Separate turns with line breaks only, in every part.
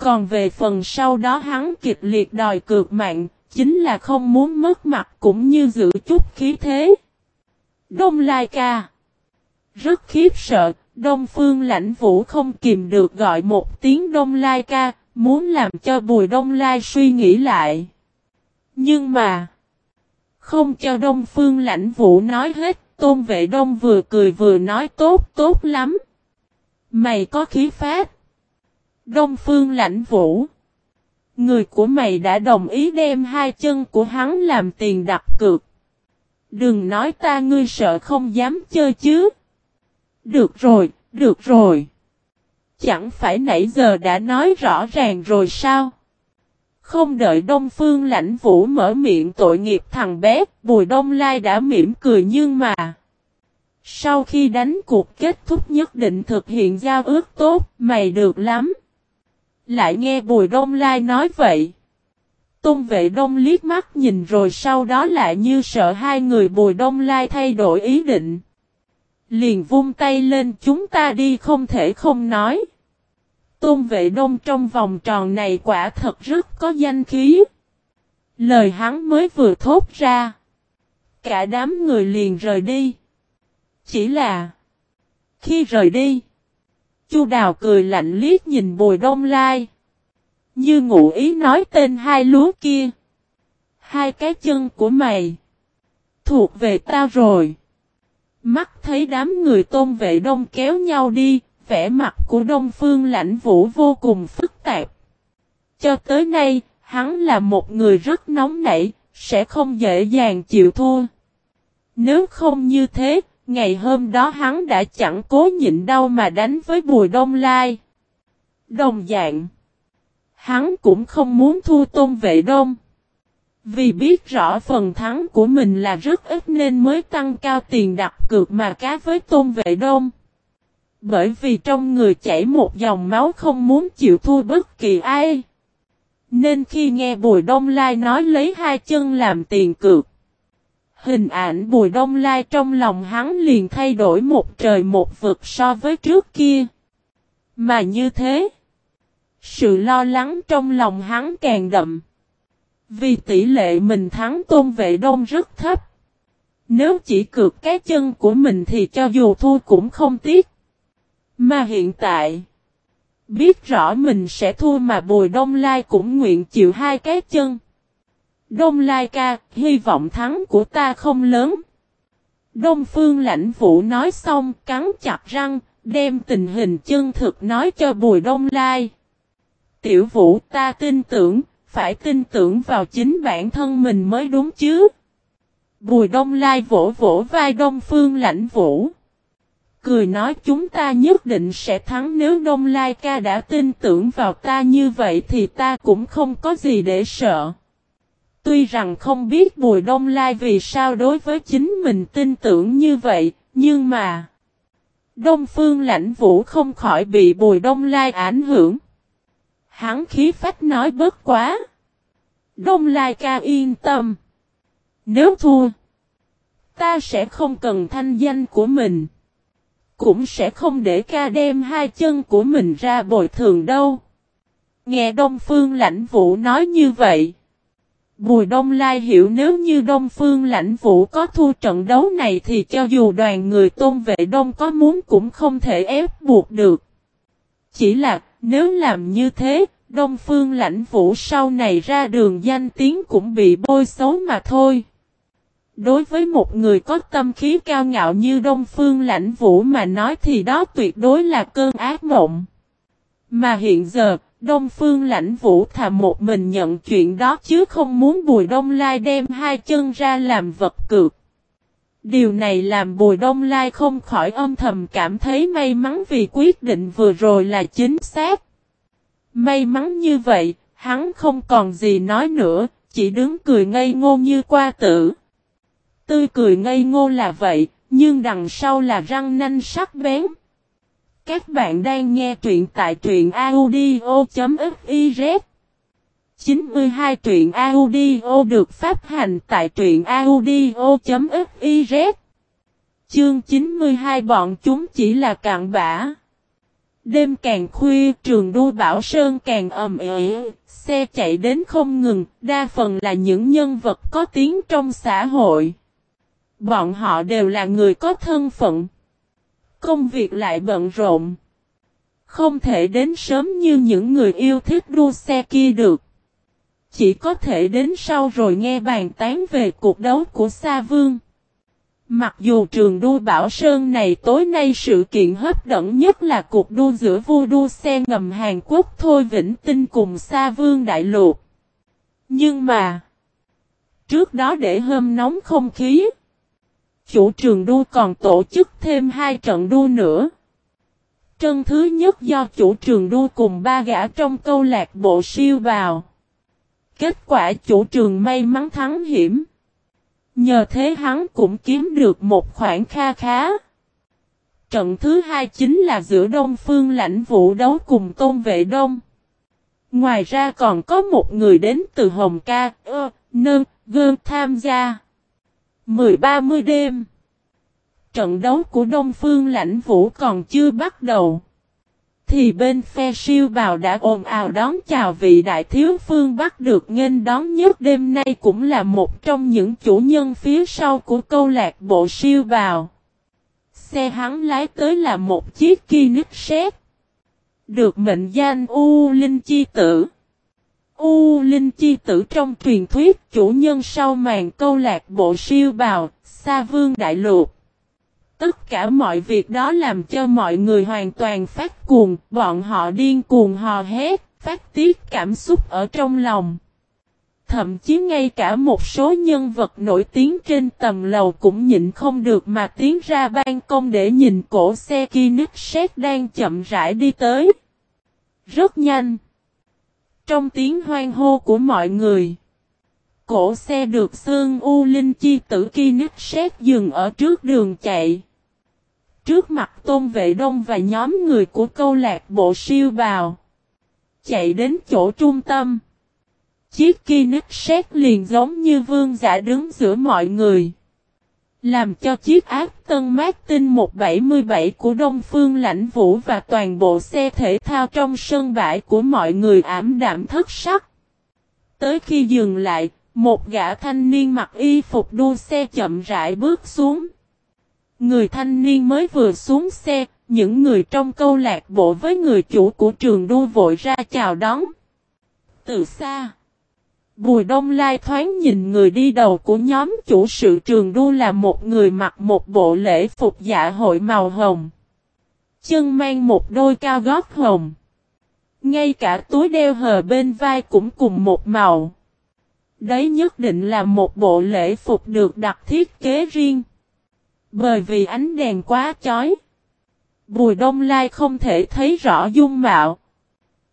Còn về phần sau đó hắn kịch liệt đòi cược mạng, chính là không muốn mất mặt cũng như giữ chút khí thế. Đông Lai ca Rất khiếp sợ, Đông Phương lãnh vũ không kìm được gọi một tiếng Đông Lai ca, muốn làm cho Bùi Đông Lai suy nghĩ lại. Nhưng mà, không cho Đông Phương lãnh vũ nói hết, Tôn Vệ Đông vừa cười vừa nói tốt tốt lắm. Mày có khí phát. Đông Phương lãnh vũ. Người của mày đã đồng ý đem hai chân của hắn làm tiền đặt cược. Đừng nói ta ngươi sợ không dám chơi chứ. Được rồi, được rồi. Chẳng phải nãy giờ đã nói rõ ràng rồi sao? Không đợi Đông Phương lãnh vũ mở miệng tội nghiệp thằng bé, Bùi Đông Lai đã mỉm cười nhưng mà. Sau khi đánh cuộc kết thúc nhất định thực hiện giao ước tốt, mày được lắm. Lại nghe Bùi Đông Lai nói vậy. Tôn vệ đông liếc mắt nhìn rồi sau đó lại như sợ hai người Bùi Đông Lai thay đổi ý định. Liền vung tay lên, chúng ta đi, không thể không nói. Tôn vệ đông trong vòng tròn này quả thật rất có danh khí. Lời hắn mới vừa thốt ra. Cả đám người liền rời đi. Chỉ là. Khi rời đi. Chu đào cười lạnh liếc nhìn bùi đông lai. Như ngụ ý nói tên hai lúa kia. Hai cái chân của mày. Thuộc về tao rồi. Mắt thấy đám người tôn vệ đông kéo nhau đi, vẻ mặt của Đông Phương lãnh vũ vô cùng phức tạp. Cho tới nay, hắn là một người rất nóng nảy, sẽ không dễ dàng chịu thua. Nếu không như thế, ngày hôm đó hắn đã chẳng cố nhịn đau mà đánh với Bùi Đông Lai. Đồng dạng, hắn cũng không muốn thua Tôn Vệ Đông. Vì biết rõ phần thắng của mình là rất ít nên mới tăng cao tiền đặt cược mà cá với Tôn Vệ Đông. Bởi vì trong người chảy một dòng máu không muốn chịu thua bất kỳ ai. Nên khi nghe Bùi Đông Lai nói lấy hai chân làm tiền cược. Hình ảnh Bùi Đông Lai trong lòng hắn liền thay đổi một trời một vực so với trước kia. Mà như thế, sự lo lắng trong lòng hắn càng đậm. Vì tỷ lệ mình thắng tôn vệ đông rất thấp. Nếu chỉ cược cái chân của mình thì cho dù thua cũng không tiếc. Mà hiện tại, biết rõ mình sẽ thua mà Bùi Đông Lai cũng nguyện chịu hai cái chân. Đông Lai ca, hy vọng thắng của ta không lớn. Đông Phương lãnh vũ nói xong, cắn chặt răng, đem tình hình chân thực nói cho Bùi Đông Lai. Tiểu vũ ta tin tưởng, phải tin tưởng vào chính bản thân mình mới đúng chứ. Bùi Đông Lai vỗ vỗ vai Đông Phương lãnh vũ. Cười nói chúng ta nhất định sẽ thắng nếu Đông Lai ca đã tin tưởng vào ta như vậy thì ta cũng không có gì để sợ. Tuy rằng không biết Bùi Đông Lai vì sao đối với chính mình tin tưởng như vậy, nhưng mà Đông Phương lãnh vũ không khỏi bị Bùi Đông Lai ảnh hưởng. Hắn khí phách nói bớt quá. Đông Lai ca yên tâm. Nếu thua, ta sẽ không cần thanh danh của mình. Cũng sẽ không để ca đem hai chân của mình ra bồi thường đâu. Nghe Đông Phương lãnh vũ nói như vậy. Bùi Đông Lai hiểu nếu như Đông Phương lãnh vũ có thua trận đấu này thì cho dù đoàn người tôn vệ Đông có muốn cũng không thể ép buộc được. Chỉ là nếu làm như thế, Đông Phương lãnh vũ sau này ra đường danh tiếng cũng bị bôi xấu mà thôi. Đối với một người có tâm khí cao ngạo như Đông Phương lãnh vũ mà nói thì đó tuyệt đối là cơn ác mộng. Mà hiện giờ, Đông Phương lãnh vũ thà một mình nhận chuyện đó chứ không muốn Bùi Đông Lai đem hai chân ra làm vật cược. Điều này làm Bùi Đông Lai không khỏi âm thầm cảm thấy may mắn vì quyết định vừa rồi là chính xác. May mắn như vậy, hắn không còn gì nói nữa, chỉ đứng cười ngây ngô như qua tử. Tươi cười ngây ngô là vậy, nhưng đằng sau là răng nanh sắc bén. Các bạn đang nghe truyện tại truyện audio.fiz 92 truyện audio được phát hành tại truyện audio.fiz Chương 92 bọn chúng chỉ là cạn bã. Đêm càng khuya trường đua Bảo Sơn càng ầm ĩ, xe chạy đến không ngừng, đa phần là những nhân vật có tiếng trong xã hội. Bọn họ đều là người có thân phận. Công việc lại bận rộn. Không thể đến sớm như những người yêu thích đua xe kia được. Chỉ có thể đến sau rồi nghe bàn tán về cuộc đấu của Sa Vương. Mặc dù trường đua Bảo Sơn này tối nay sự kiện hấp dẫn nhất là cuộc đua giữa vua đua xe ngầm Hàn Quốc Thôi Vĩnh Tinh cùng Sa Vương Đại Lục. Nhưng mà, trước đó để hâm nóng không khí, chủ trường đua còn tổ chức thêm hai trận đua nữa. trận thứ nhất do chủ trường đua cùng ba gã trong câu lạc bộ siêu vào. Kết quả chủ trường may mắn thắng hiểm. Nhờ thế hắn cũng kiếm được một khoản kha khá. Trận thứ hai chính là giữa Đông Phương lãnh vũ đấu cùng Tôn Vệ Đông. Ngoài ra còn có một người đến từ Hồng Ca, ơ, nơn, gơn tham gia. 10-30 đêm. Trận đấu của Đông Phương lãnh vũ còn chưa bắt đầu. Thì bên phe siêu bào đã ồn ào đón chào vị đại thiếu phương bắt được nghênh đón nhất đêm nay cũng là một trong những chủ nhân phía sau của câu lạc bộ siêu bào. Xe hắn lái tới là một chiếc Kinect xét. Được mệnh danh U Linh Chi Tử. U Linh Chi Tử trong truyền thuyết chủ nhân sau màn câu lạc bộ siêu bào, Sa Vương Đại Lục. Tất cả mọi việc đó làm cho mọi người hoàn toàn phát cuồng, bọn họ điên cuồng hò hét, phát tiết cảm xúc ở trong lòng. Thậm chí ngay cả một số nhân vật nổi tiếng trên tầng lầu cũng nhịn không được mà tiến ra ban công để nhìn cổ xe Kinexet đang chậm rãi đi tới. Rất nhanh. Trong tiếng hoang hô của mọi người. Cổ xe được xương U Linh Chi tử Kinect xét dừng ở trước đường chạy. Trước mặt Tôn Vệ Đông và nhóm người của câu lạc bộ siêu bào. Chạy đến chỗ trung tâm. Chiếc Kinect xét liền giống như vương giả đứng giữa mọi người. Làm cho chiếc ác tân Martin 177 của Đông Phương Lãnh Vũ và toàn bộ xe thể thao trong sân bãi của mọi người ảm đạm thất sắc. Tới khi dừng lại, một gã thanh niên mặc y phục đua xe chậm rãi bước xuống. Người thanh niên mới vừa xuống xe, những người trong câu lạc bộ với người chủ của trường đua vội ra chào đón. Từ xa, Bùi Đông Lai thoáng nhìn người đi đầu của nhóm chủ sự trường đua là một người mặc một bộ lễ phục dạ hội màu hồng. Chân mang một đôi cao gót hồng. Ngay cả túi đeo hờ bên vai cũng cùng một màu. Đấy nhất định là một bộ lễ phục được đặt thiết kế riêng. Bởi vì ánh đèn quá chói. Bùi Đông Lai không thể thấy rõ dung mạo.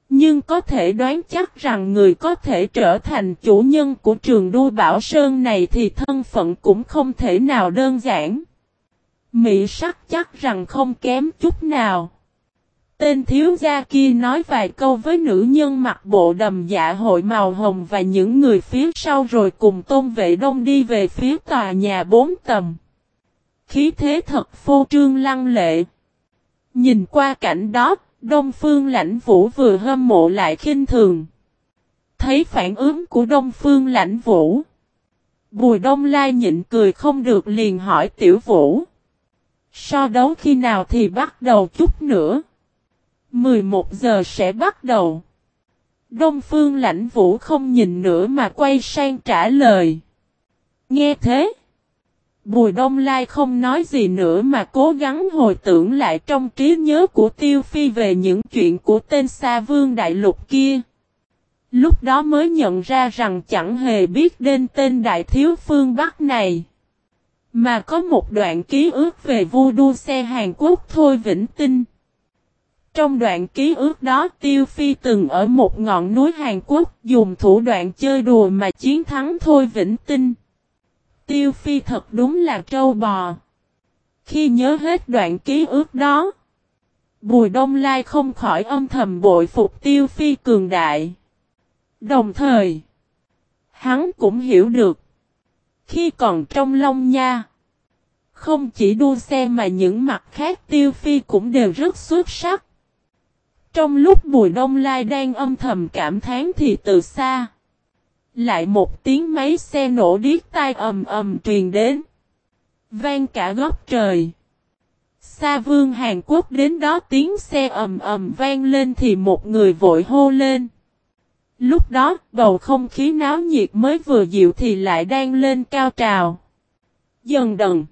Nhưng có thể đoán chắc rằng người có thể trở thành chủ nhân của trường đua Bảo Sơn này thì thân phận cũng không thể nào đơn giản. Mỹ sắc chắc rằng không kém chút nào. Tên thiếu gia kia nói vài câu với nữ nhân mặc bộ đầm dạ hội màu hồng và những người phía sau rồi cùng tôn vệ đông đi về phía tòa nhà bốn tầng. Khí thế thật phô trương lăng lệ. Nhìn qua cảnh đó, Đông Phương Lãnh Vũ vừa hâm mộ lại khinh thường. Thấy phản ứng của Đông Phương Lãnh Vũ. Bùi Đông Lai nhịn cười không được liền hỏi Tiểu Vũ. So đấu khi nào thì bắt đầu chút nữa. 11 giờ sẽ bắt đầu. Đông Phương Lãnh Vũ không nhìn nữa mà quay sang trả lời. Nghe thế. Bùi Đông Lai không nói gì nữa mà cố gắng hồi tưởng lại trong trí nhớ của Tiêu Phi về những chuyện của tên Sa Vương Đại Lục kia. Lúc đó mới nhận ra rằng chẳng hề biết đến tên Đại Thiếu Phương Bắc này. Mà có một đoạn ký ức về vua đua xe Hàn Quốc thôi Vĩnh Tinh. Trong đoạn ký ức đó, Tiêu Phi từng ở một ngọn núi Hàn Quốc dùng thủ đoạn chơi đùa mà chiến thắng thôi Vĩnh Tinh. Tiêu Phi thật đúng là trâu bò. Khi nhớ hết đoạn ký ức đó, Bùi Đông Lai không khỏi âm thầm bội phục Tiêu Phi cường đại. Đồng thời, hắn cũng hiểu được, khi còn trong Long Nha, không chỉ đua xe mà những mặt khác Tiêu Phi cũng đều rất xuất sắc. Trong lúc Bùi Đông Lai đang âm thầm cảm thán thì từ xa. Lại một tiếng máy xe nổ điếc tai ầm ầm truyền đến. Vang cả góc trời. Sa vương Hàn Quốc đến đó tiếng xe ầm ầm vang lên thì một người vội hô lên. Lúc đó, bầu không khí náo nhiệt mới vừa dịu thì lại đang lên cao trào. Dần đần.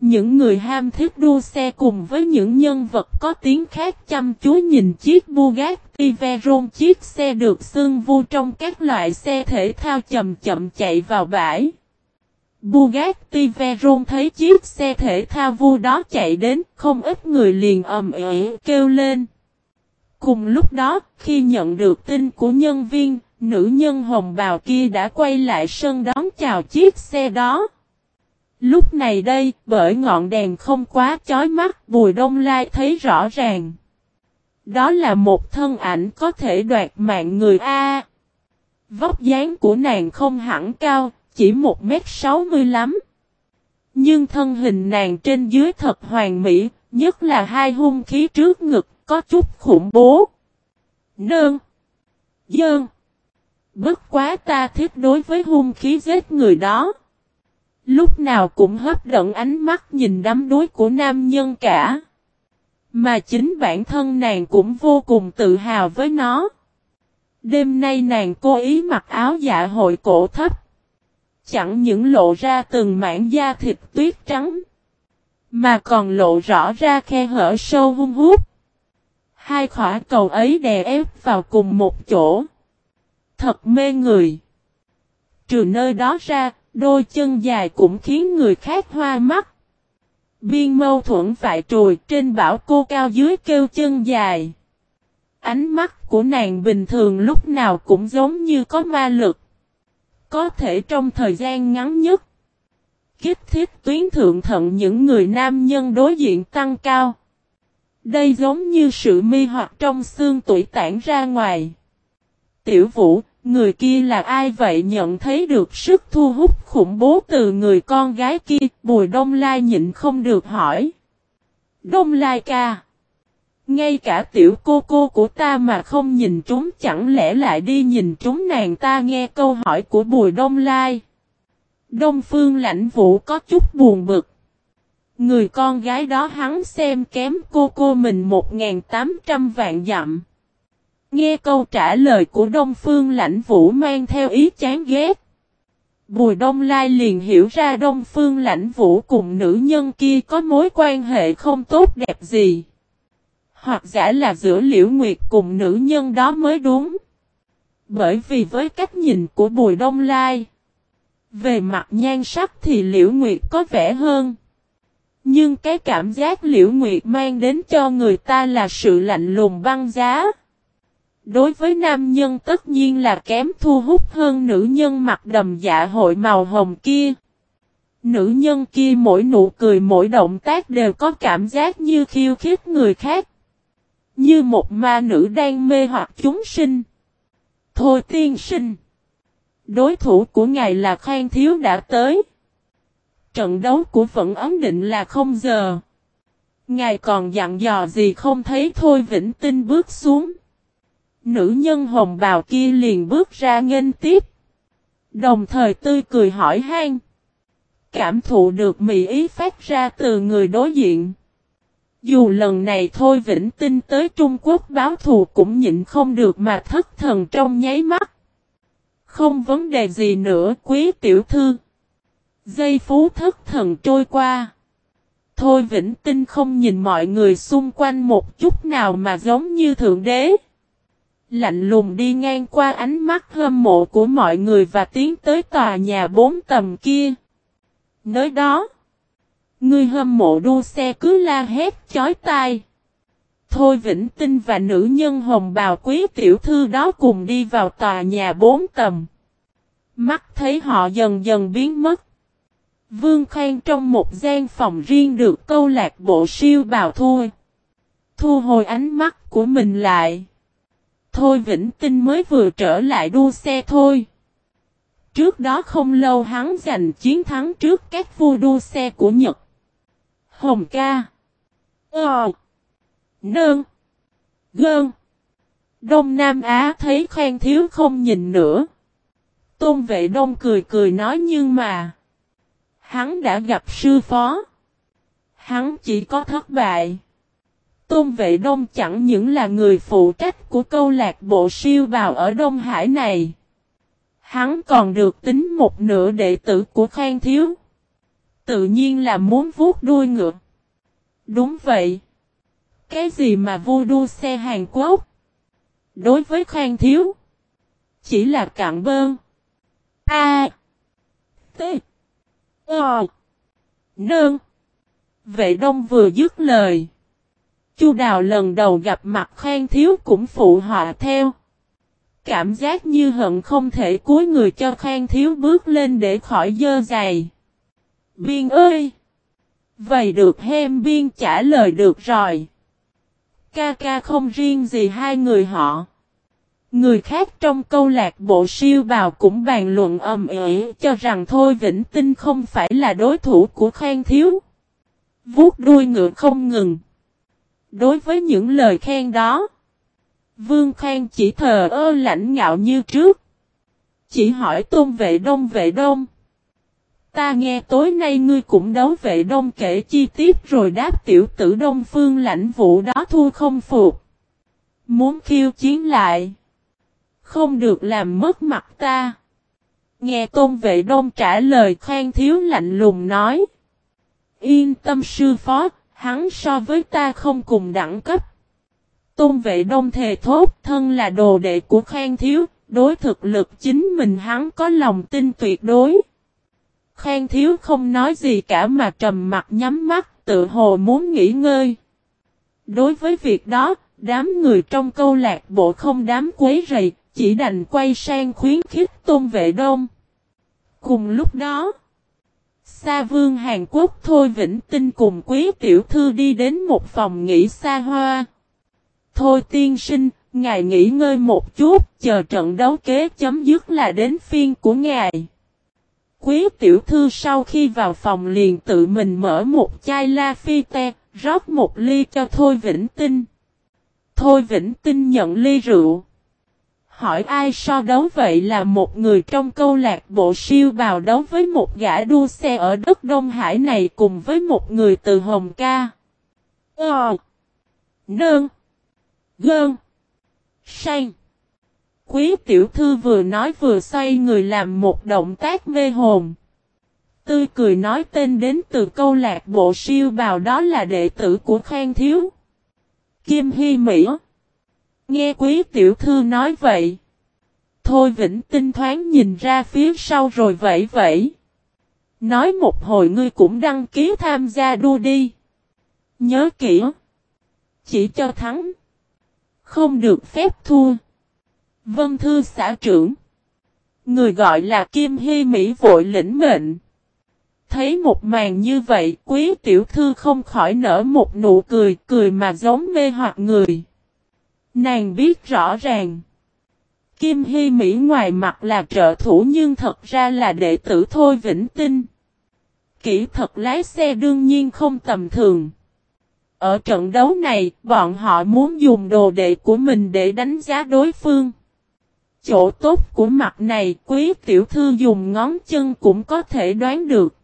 Những người ham thích đua xe cùng với những nhân vật có tiếng khác chăm chú nhìn chiếc Bugatti Veyron chiếc xe được xưng vu trong các loại xe thể thao chậm chậm chạy vào bãi. Bugatti Veyron thấy chiếc xe thể thao vu đó chạy đến, không ít người liền ầm ĩ kêu lên. Cùng lúc đó, khi nhận được tin của nhân viên, nữ nhân hồng bào kia đã quay lại sân đón chào chiếc xe đó. Lúc này đây, bởi ngọn đèn không quá chói mắt, Bùi Đông Lai thấy rõ ràng. Đó là một thân ảnh có thể đoạt mạng người A. Vóc dáng của nàng không hẳn cao, chỉ 1m60 Nhưng thân hình nàng trên dưới thật hoàn mỹ, nhất là hai hung khí trước ngực, có chút khủng bố. Nương. Dơn. Bất quá ta thích đối với hung khí giết người đó. Lúc nào cũng hấp dẫn ánh mắt nhìn đắm đuối của nam nhân cả. Mà chính bản thân nàng cũng vô cùng tự hào với nó. Đêm nay nàng cố ý mặc áo dạ hội cổ thấp. Chẳng những lộ ra từng mảng da thịt tuyết trắng. Mà còn lộ rõ ra khe hở sâu hung hút. Hai khỏa cầu ấy đè ép vào cùng một chỗ. Thật mê người. Trừ nơi đó ra, đôi chân dài cũng khiến người khác hoa mắt. Biên mâu thuẫn vại trùi trên bảo cô cao dưới kêu chân dài. Ánh mắt của nàng bình thường lúc nào cũng giống như có ma lực. Có thể trong thời gian ngắn nhất. Kích thiết tuyến thượng thận những người nam nhân đối diện tăng cao. Đây giống như sự mi hoặc trong xương tuổi tản ra ngoài. Tiểu vũ, người kia là ai vậy nhận thấy được sức thu hút khủng bố từ người con gái kia, bùi đông lai nhịn không được hỏi. Đông lai ca. Ngay cả tiểu cô cô của ta mà không nhìn chúng chẳng lẽ lại đi nhìn chúng nàng ta nghe câu hỏi của bùi đông lai. Đông phương lãnh vũ có chút buồn bực. Người con gái đó hắn xem kém cô cô mình 1.800 vạn dặm. Nghe câu trả lời của Đông Phương Lãnh Vũ mang theo ý chán ghét. Bùi Đông Lai liền hiểu ra Đông Phương Lãnh Vũ cùng nữ nhân kia có mối quan hệ không tốt đẹp gì. Hoặc giả là giữa Liễu Nguyệt cùng nữ nhân đó mới đúng. Bởi vì với cách nhìn của Bùi Đông Lai, về mặt nhan sắc thì Liễu Nguyệt có vẻ hơn. Nhưng cái cảm giác Liễu Nguyệt mang đến cho người ta là sự lạnh lùng băng giá. Đối với nam nhân tất nhiên là kém thu hút hơn nữ nhân mặc đầm dạ hội màu hồng kia. Nữ nhân kia mỗi nụ cười mỗi động tác đều có cảm giác như khiêu khích người khác. Như một ma nữ đang mê hoặc chúng sinh. Thôi tiên sinh. Đối thủ của ngài là Khang Thiếu đã tới. Trận đấu của vẫn ấn định là không giờ. Ngài còn dặn dò gì không thấy Thôi Vĩnh Tinh bước xuống. Nữ nhân hồng bào kia liền bước ra nghênh tiếp. Đồng thời tươi cười hỏi han. Cảm thụ được mỹ ý phát ra từ người đối diện. Dù lần này thôi Vĩnh Tinh tới Trung Quốc báo thù cũng nhịn không được mà thất thần trong nháy mắt. Không vấn đề gì nữa, quý tiểu thư. Giây phú thất thần trôi qua. Thôi Vĩnh Tinh không nhìn mọi người xung quanh một chút nào mà giống như Thượng Đế. Lạnh lùng đi ngang qua ánh mắt hâm mộ của mọi người và tiến tới tòa nhà bốn tầng kia. Nơi đó, người hâm mộ đua xe cứ la hét chói tai. Thôi Vĩnh Tinh và nữ nhân hồng bào quý tiểu thư đó cùng đi vào tòa nhà bốn tầng. Mắt thấy họ dần dần biến mất. Vương Khang trong một gian phòng riêng được câu lạc bộ siêu bào thôi. Thu hồi ánh mắt của mình lại. Thôi Vĩnh Tinh mới vừa trở lại đua xe thôi. Trước đó không lâu hắn giành chiến thắng trước các vua đua xe của Nhật. Hồng ca. Ờ. Nơn. Gơn. Đông Nam Á thấy khen Thiếu không nhìn nữa. Tôn vệ đông cười cười nói nhưng mà. Hắn đã gặp sư phó. Hắn chỉ có thất bại. Tôn vệ đông chẳng những là người phụ trách của câu lạc bộ siêu bào ở Đông Hải này. Hắn còn được tính một nửa đệ tử của Khang Thiếu. Tự nhiên là muốn vuốt đuôi ngựa. Đúng vậy. Cái gì mà vô đua xe Hàn Quốc? Đối với Khang Thiếu. Chỉ là cạn bơn. A. T. o Nương. Vệ đông vừa dứt lời. Chu Đào lần đầu gặp mặt Khang Thiếu cũng phụ họa theo. Cảm giác như hận không thể cúi người cho Khang Thiếu bước lên để khỏi dơ dày. Biên ơi! Vậy được hem biên trả lời được rồi. Ca ca không riêng gì hai người họ. Người khác trong câu lạc bộ siêu bào cũng bàn luận ầm ĩ cho rằng Thôi Vĩnh Tinh không phải là đối thủ của Khang Thiếu. Vuốt đuôi ngựa không ngừng. Đối với những lời khen đó, Vương Khang chỉ thờ ơ lãnh ngạo như trước. Chỉ hỏi tôn vệ đông vệ đông. Ta nghe tối nay ngươi cũng đấu vệ đông kể chi tiết rồi đáp tiểu tử đông phương lãnh vụ đó thua không phục. Muốn khiêu chiến lại. Không được làm mất mặt ta. Nghe tôn vệ đông trả lời khang thiếu lạnh lùng nói. Yên tâm sư phó, hắn so với ta không cùng đẳng cấp. Tôn vệ đông thề thốt thân là đồ đệ của khang thiếu, đối thực lực chính mình hắn có lòng tin tuyệt đối. Khang thiếu không nói gì cả mà trầm mặt nhắm mắt, tự hồ muốn nghỉ ngơi. Đối với việc đó, đám người trong câu lạc bộ không đám quấy rầy, chỉ đành quay sang khuyến khích tôn vệ đông. Cùng lúc đó, Sa vương Hàn Quốc Thôi Vĩnh Tinh cùng quý tiểu thư đi đến một phòng nghỉ xa hoa. Thôi tiên sinh, ngài nghỉ ngơi một chút, chờ trận đấu kế chấm dứt là đến phiên của ngài. Quý tiểu thư sau khi vào phòng liền tự mình mở một chai la phi te, rót một ly cho Thôi Vĩnh Tinh. Thôi Vĩnh Tinh nhận ly rượu. Hỏi ai so đấu vậy là một người trong câu lạc bộ siêu bào đấu với một gã đua xe ở đất Đông Hải này cùng với một người từ Hồng Ca. Ờ. Nương. Gơn. Sang. Quý tiểu thư vừa nói vừa xoay người làm một động tác mê hồn. Tươi cười nói tên đến từ câu lạc bộ siêu bào đó là đệ tử của Khang Thiếu. Kim Hy Mỹ. Nghe quý tiểu thư nói vậy. Thôi Vĩnh Tinh thoáng nhìn ra phía sau rồi vẫy vẫy. Nói một hồi ngươi cũng đăng ký tham gia đua đi. Nhớ kỹ. Chỉ cho thắng. Không được phép thua. Vân thư xã trưởng. Người gọi là Kim Hy Mỹ vội lĩnh mệnh. Thấy một màn như vậy, quý tiểu thư không khỏi nở một nụ cười, cười mà giống mê hoặc người. Nàng biết rõ ràng. Kim Hy Mỹ ngoài mặt là trợ thủ nhưng thật ra là đệ tử Thôi Vĩnh Tinh. Kỹ thuật lái xe đương nhiên không tầm thường. Ở trận đấu này, bọn họ muốn dùng đồ đệ của mình để đánh giá đối phương. Chỗ tốt của mặt này, quý tiểu thư dùng ngón chân cũng có thể đoán được.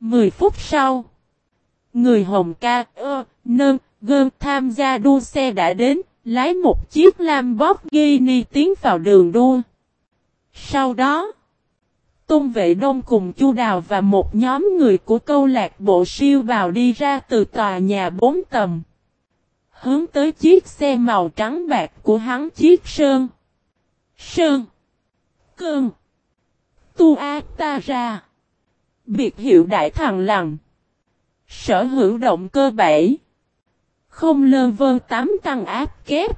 10 phút sau, người Hồng ca, ơ, nơ, gơ tham gia đua xe đã đến, lái một chiếc Lamborghini tiến vào đường đua. Sau đó, Tôn Vệ Đông cùng Chu Đào và một nhóm người của câu lạc bộ siêu vào đi ra từ tòa nhà bốn tầng. Hướng tới chiếc xe màu trắng bạc của hắn chiếc sơn. Sơn. Cơn. Tu A Ta Ra. Biệt hiệu đại thằng lằn. Sở hữu động cơ bảy. Không lơ vơ 8 tăng áp kép.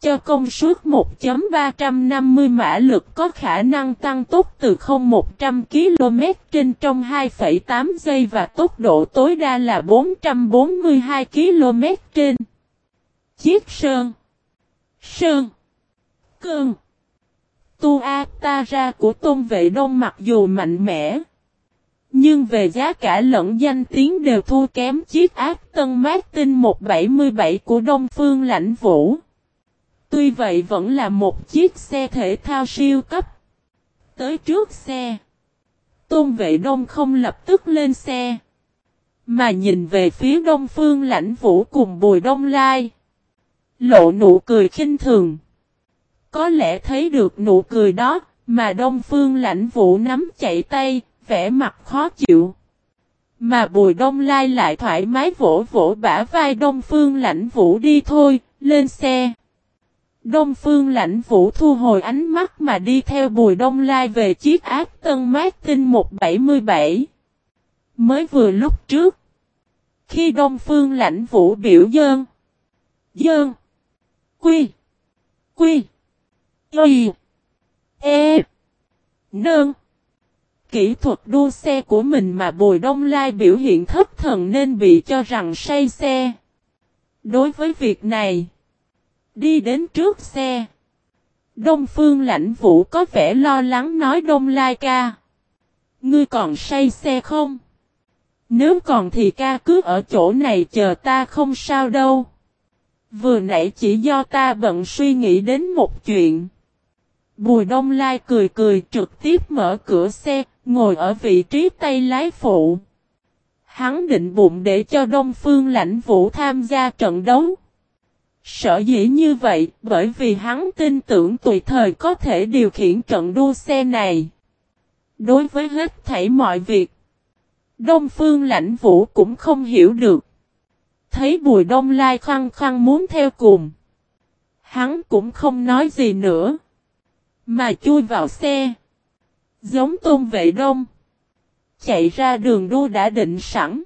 Cho công suất 1.350 mã lực có khả năng tăng tốc từ 0-100 km trên trong 2,8 giây và tốc độ tối đa là 442 km trên. Chiếc sơn. Sơn. Cơn. Tu A Ta Ra của Tôn Vệ Đông mặc dù mạnh mẽ. Nhưng về giá cả lẫn danh tiếng đều thua kém chiếc Aston Martin 177 của Đông Phương Lãnh Vũ. Tuy vậy vẫn là một chiếc xe thể thao siêu cấp. Tới trước xe. Tôn vệ đông không lập tức lên xe. Mà nhìn về phía đông phương lãnh vũ cùng bùi đông lai. Lộ nụ cười khinh thường. Có lẽ thấy được nụ cười đó, mà đông phương lãnh vũ nắm chạy tay, vẻ mặt khó chịu. Mà bùi đông lai lại thoải mái vỗ vỗ bả vai đông phương lãnh vũ đi thôi, lên xe. Đông Phương lãnh vũ thu hồi ánh mắt mà đi theo bùi đông lai về chiếc áp tân Martin 177. Mới vừa lúc trước. Khi Đông Phương lãnh vũ biểu dơn. Dơn. Quy. Quy. Y. E. nương, Kỹ thuật đua xe của mình mà Bùi Đông Lai biểu hiện thất thần nên bị cho rằng say xe. Đối với việc này. Đi đến trước xe. Đông Phương lãnh vũ có vẻ lo lắng nói Đông Lai ca. Ngươi còn say xe không? Nếu còn thì ca cứ ở chỗ này chờ ta không sao đâu. Vừa nãy chỉ do ta bận suy nghĩ đến một chuyện. Bùi Đông Lai cười cười trực tiếp mở cửa xe, ngồi ở vị trí tay lái phụ. Hắn định bụng để cho Đông Phương lãnh vũ tham gia trận đấu. Sở dĩ như vậy, bởi vì hắn tin tưởng tùy thời có thể điều khiển trận đua xe này. Đối với hết thảy mọi việc, Đông Phương lãnh vũ cũng không hiểu được. Thấy Bùi Đông Lai khăng khăng muốn theo cùng. Hắn cũng không nói gì nữa. Mà chui vào xe. Giống tôn vệ đông. Chạy ra đường đua đã định sẵn.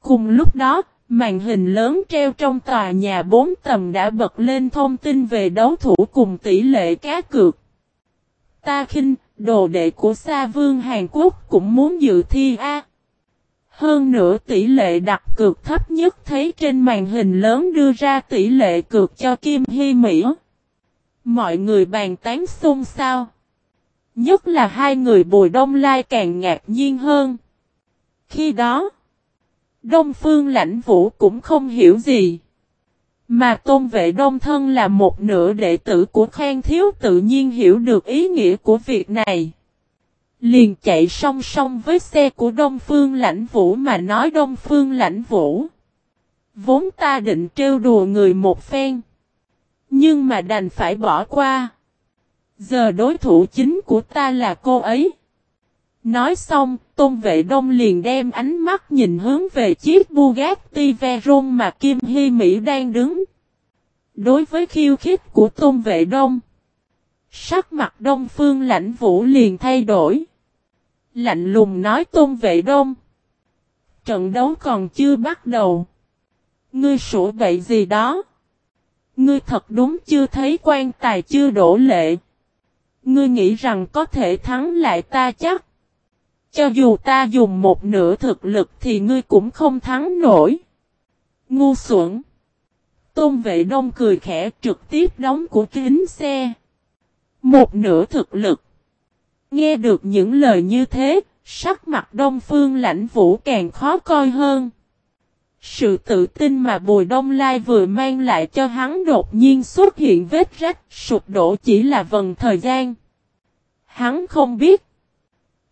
Cùng lúc đó, Màn hình lớn treo trong tòa nhà 4 tầng đã bật lên thông tin về đấu thủ cùng tỷ lệ cá cược. Ta khinh, đồ đệ của Sa Vương Hàn Quốc cũng muốn dự thi A. Hơn nữa tỷ lệ đặt cược thấp nhất thấy trên màn hình lớn đưa ra tỷ lệ cược cho Kim Hy Mỹ. Mọi người bàn tán xôn xao. Nhất là hai người Bùi Đông Lai càng ngạc nhiên hơn. Khi đó, Đông Phương lãnh vũ cũng không hiểu gì. Mà tôn vệ đông thân là một nửa đệ tử của Khang Thiếu tự nhiên hiểu được ý nghĩa của việc này. Liền chạy song song với xe của Đông Phương lãnh vũ mà nói Đông Phương lãnh vũ. Vốn ta định trêu đùa người một phen. Nhưng mà đành phải bỏ qua. Giờ đối thủ chính của ta là cô ấy. Nói xong, Tôn Vệ Đông liền đem ánh mắt nhìn hướng về chiếc Bugatti Veyron mà Kim Hy Mỹ đang đứng. Đối với khiêu khích của Tôn Vệ Đông, sắc mặt Đông Phương lãnh vũ liền thay đổi. Lạnh lùng nói Tôn Vệ Đông. Trận đấu còn chưa bắt đầu. Ngươi sủa bậy gì đó. Ngươi thật đúng chưa thấy quan tài chưa đổ lệ. Ngươi nghĩ rằng có thể thắng lại ta chắc. Cho dù ta dùng một nửa thực lực thì ngươi cũng không thắng nổi. Ngu xuẩn. Tôn vệ đông cười khẽ trực tiếp đóng của kính xe. Một nửa thực lực. Nghe được những lời như thế, sắc mặt đông phương lãnh vũ càng khó coi hơn. Sự tự tin mà Bùi Đông Lai vừa mang lại cho hắn đột nhiên xuất hiện vết rách, sụp đổ chỉ là vần thời gian. Hắn không biết.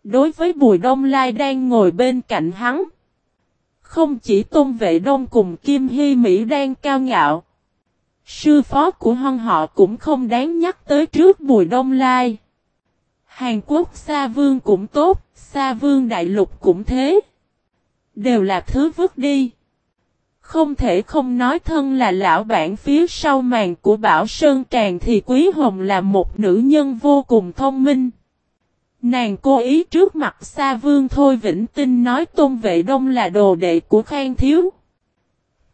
Đối với Bùi Đông Lai đang ngồi bên cạnh hắn. Không chỉ Tôn Vệ Đông cùng Kim Hy Mỹ đang cao ngạo. Sư phó của hân họ cũng không đáng nhắc tới trước Bùi Đông Lai. Hàn Quốc Sa Vương cũng tốt, Sa Vương Đại Lục cũng thế. Đều là thứ vứt đi. Không thể không nói thân là lão bản phía sau màn của Bảo Sơn Tràng thì Quý Hồng là một nữ nhân vô cùng thông minh. Nàng cố ý trước mặt Sa Vương Thôi Vĩnh Tinh nói Tôn Vệ Đông là đồ đệ của Khang Thiếu.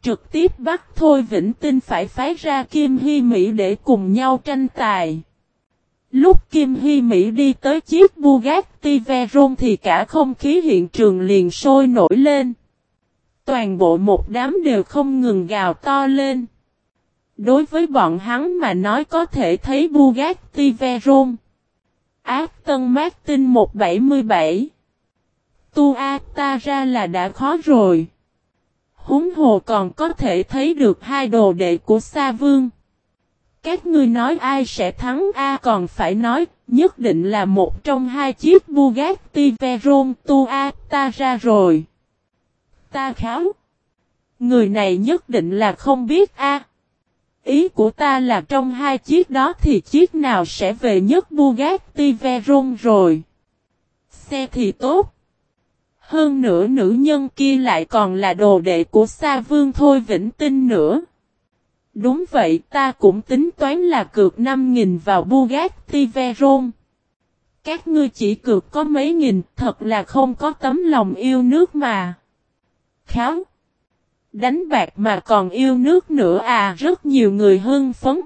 Trực tiếp bắt Thôi Vĩnh Tinh phải phái ra Kim Hy Mỹ để cùng nhau tranh tài. Lúc Kim Hy Mỹ đi tới chiếc Bugatti Veyron thì cả không khí hiện trường liền sôi nổi lên. Toàn bộ một đám đều không ngừng gào to lên. Đối với bọn hắn mà nói có thể thấy Bugatti Veyron Aston Martin 177 tu ra là đã khó rồi. Húng hồ còn có thể thấy được hai đồ đệ của Sa Vương. Các ngươi nói ai sẽ thắng A còn phải nói, nhất định là một trong hai chiếc Bugatti Veyron tu ra rồi. Ta kháo. Người này nhất định là không biết A. Ý của ta là trong hai chiếc đó thì chiếc nào sẽ về nhất Bugatti Veyron rồi. Xe thì tốt. Hơn nữa nữ nhân kia lại còn là đồ đệ của Sa Vương Thôi Vĩnh Tinh nữa. Đúng vậy ta cũng tính toán là cược 5.000 vào Bugatti Veyron. Các ngươi chỉ cược có mấy nghìn, thật là không có tấm lòng yêu nước mà. Kháo. Đánh bạc mà còn yêu nước nữa à rất nhiều người hưng phấn.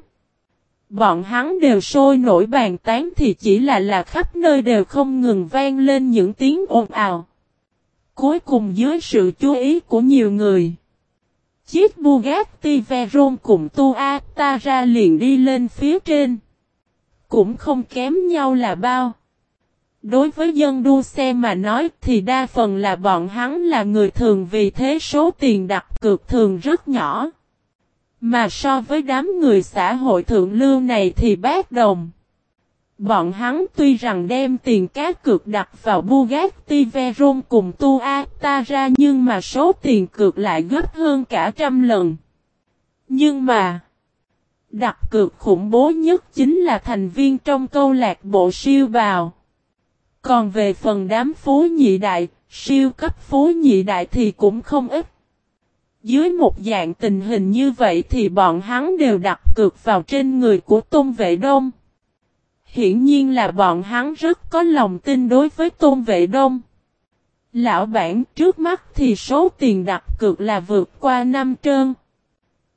Bọn hắn đều sôi nổi bàn tán thì chỉ là là khắp nơi đều không ngừng vang lên những tiếng ồn ào. Cuối cùng dưới sự chú ý của nhiều người. Chiếc Bugatti Veyron cùng Tuata ra liền đi lên phía trên. Cũng không kém nhau là bao. Đối với dân đua xe mà nói thì đa phần là bọn hắn là người thường vì thế số tiền đặt cược thường rất nhỏ. Mà so với đám người xã hội thượng lưu này thì bác đồng. Bọn hắn tuy rằng đem tiền cá cược đặt vào Bugatti Veyron cùng Tuata ra nhưng mà số tiền cược lại gấp hơn cả trăm lần. Nhưng mà, đặt cược khủng bố nhất chính là thành viên trong câu lạc bộ siêu bào. Còn về phần đám phú nhị đại, siêu cấp phú nhị đại thì cũng không ít. Dưới một dạng tình hình như vậy thì bọn hắn đều đặt cược vào trên người của Tôn Vệ Đông. Hiển nhiên là bọn hắn rất có lòng tin đối với Tôn Vệ Đông. Lão bản trước mắt thì số tiền đặt cược là vượt qua năm trơn.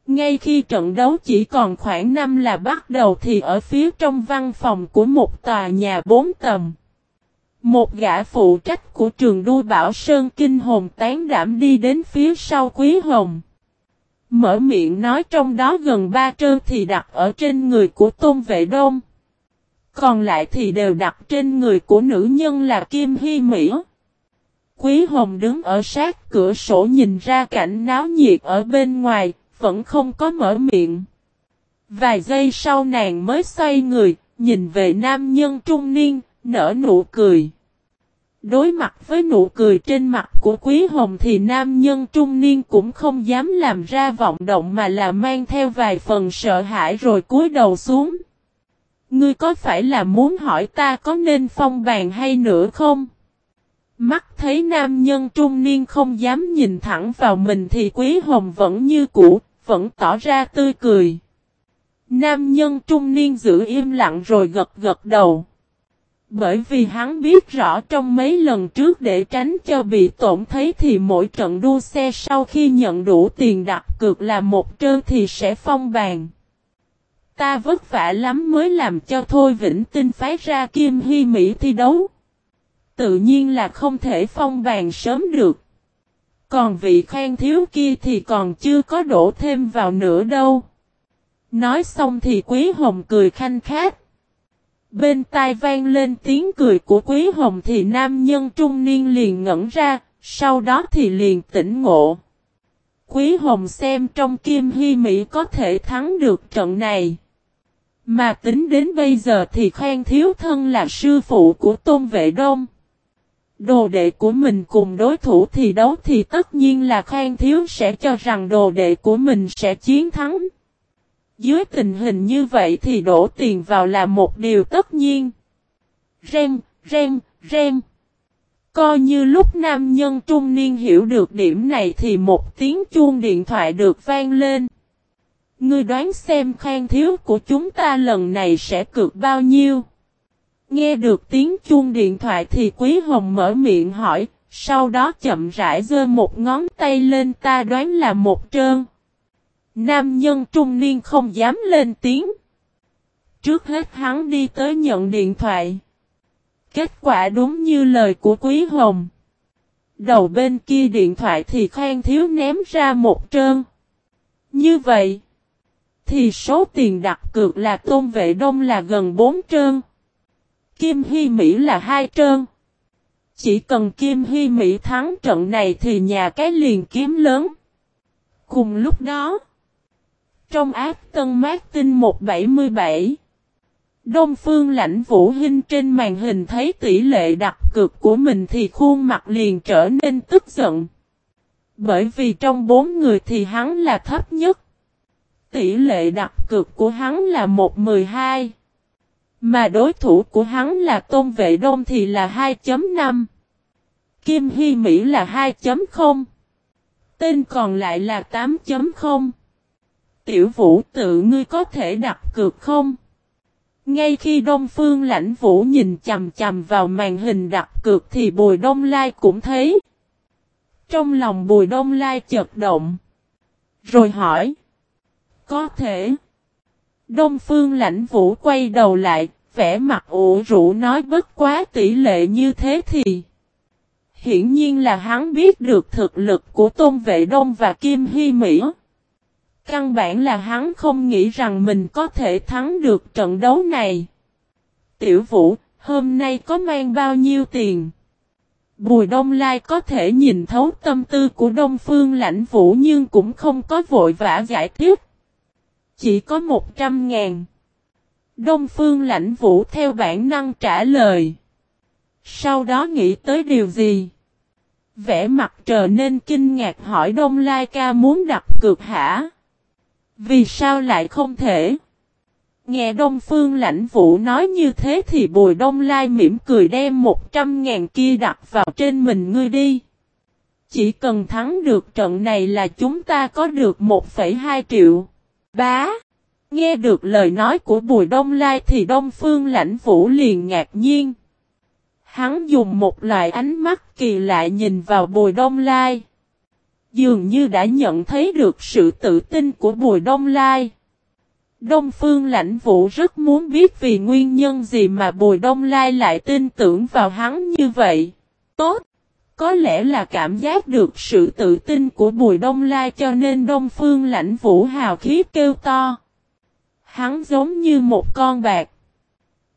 Ngay khi trận đấu chỉ còn khoảng năm là bắt đầu thì ở phía trong văn phòng của một tòa nhà bốn tầng. Một gã phụ trách của trường đua Bảo Sơn kinh hồn tán đảm đi đến phía sau Quý Hồng. Mở miệng nói trong đó gần ba trơn thì đặt ở trên người của Tôn Vệ Đông. Còn lại thì đều đặt trên người của nữ nhân là Kim Hy Mỹ. Quý Hồng đứng ở sát cửa sổ nhìn ra cảnh náo nhiệt ở bên ngoài, vẫn không có mở miệng. Vài giây sau nàng mới xoay người, nhìn về nam nhân trung niên, nở nụ cười. Đối mặt với nụ cười trên mặt của Quý Hồng thì nam nhân trung niên cũng không dám làm ra vọng động mà là mang theo vài phần sợ hãi rồi cúi đầu xuống. Ngươi có phải là muốn hỏi ta có nên phong bàn hay nữa không? Mắt thấy nam nhân trung niên không dám nhìn thẳng vào mình thì Quý Hồng vẫn như cũ, vẫn tỏ ra tươi cười. Nam nhân trung niên giữ im lặng rồi gật gật đầu. Bởi vì hắn biết rõ trong mấy lần trước để tránh cho bị tổn thấy thì mỗi trận đua xe sau khi nhận đủ tiền đặt cược là một trơn thì sẽ phong bàn. Ta vất vả lắm mới làm cho Thôi Vĩnh Tinh phái ra Kim Hy Mỹ thi đấu. Tự nhiên là không thể phong bàn sớm được. Còn vị khen thiếu kia thì còn chưa có đổ thêm vào nữa đâu. Nói xong thì Quý Hồng cười khanh khát. Bên tai vang lên tiếng cười của Quý Hồng thì nam nhân trung niên liền ngẩn ra, sau đó thì liền tỉnh ngộ. Quý Hồng xem trong Kim Hy Mỹ có thể thắng được trận này. Mà tính đến bây giờ thì khoan thiếu thân là sư phụ của Tôn Vệ Đông. Đồ đệ của mình cùng đối thủ thì đấu thì tất nhiên là khoan thiếu sẽ cho rằng đồ đệ của mình sẽ chiến thắng. Dưới tình hình như vậy thì đổ tiền vào là một điều tất nhiên. Rem, rem, rem. Coi như lúc nam nhân trung niên hiểu được điểm này thì một tiếng chuông điện thoại được vang lên. Ngươi đoán xem khang thiếu của chúng ta lần này sẽ cược bao nhiêu? Nghe được tiếng chuông điện thoại thì Quý Hồng mở miệng hỏi, sau đó chậm rãi giơ một ngón tay lên ta đoán là một trơn. Nam nhân trung niên không dám lên tiếng. Trước hết hắn đi tới nhận điện thoại. Kết quả đúng như lời của Quý Hồng. Đầu bên kia điện thoại thì khoan thiếu ném ra một trơn. Như vậy, thì số tiền đặt cược là tôn vệ đông là gần 4 trơn. Kim Hy Mỹ là hai trơn. Chỉ cần Kim Hy Mỹ thắng trận này thì nhà cái liền kiếm lớn. Cùng lúc đó, trong ác tân Martin 177, Đông Phương lãnh vũ Hinh trên màn hình thấy tỷ lệ đặt cược của mình thì khuôn mặt liền trở nên tức giận. Bởi vì trong bốn người thì hắn là thấp nhất. Tỷ lệ đặt cược của hắn là 1-12. Mà đối thủ của hắn là Tôn Vệ Đông thì là 2.5. Kim Hy Mỹ là 2.0. Tên còn lại là 8.0. Tiểu vũ tự ngươi có thể đặt cược không? Ngay khi Đông Phương lãnh vũ nhìn chầm chầm vào màn hình đặt cược thì Bùi Đông Lai cũng thấy. Trong lòng Bùi Đông Lai chật động. Rồi hỏi. Có thể. Đông Phương lãnh vũ quay đầu lại, vẻ mặt ủ rũ nói bất quá tỷ lệ như thế thì. Hiển nhiên là hắn biết được thực lực của Tôn Vệ Đông và Kim Hy Mỹ. Căn bản là hắn không nghĩ rằng mình có thể thắng được trận đấu này. Tiểu vũ, hôm nay có mang bao nhiêu tiền? Bùi Đông Lai có thể nhìn thấu tâm tư của Đông Phương lãnh vũ nhưng cũng không có vội vã giải thích. Chỉ có 100 ngàn. Đông Phương lãnh vũ theo bản năng trả lời. Sau đó nghĩ tới điều gì? Vẽ mặt trở nên kinh ngạc hỏi Đông Lai ca muốn đặt cược hả? Vì sao lại không thể? Nghe Đông Phương lãnh vũ nói như thế thì Bùi Đông Lai mỉm cười đem 100 ngàn kia đặt vào trên mình ngươi đi. Chỉ cần thắng được trận này là chúng ta có được 1,2 triệu. Bá! Nghe được lời nói của Bùi Đông Lai thì Đông Phương lãnh vũ liền ngạc nhiên. Hắn dùng một loại ánh mắt kỳ lạ nhìn vào Bùi Đông Lai. Dường như đã nhận thấy được sự tự tin của Bùi Đông Lai. Đông Phương lãnh vũ rất muốn biết vì nguyên nhân gì mà Bùi Đông Lai lại tin tưởng vào hắn như vậy. Tốt! Có lẽ là cảm giác được sự tự tin của Bùi Đông Lai cho nên Đông Phương lãnh vũ hào khí kêu to. Hắn giống như một con bạc.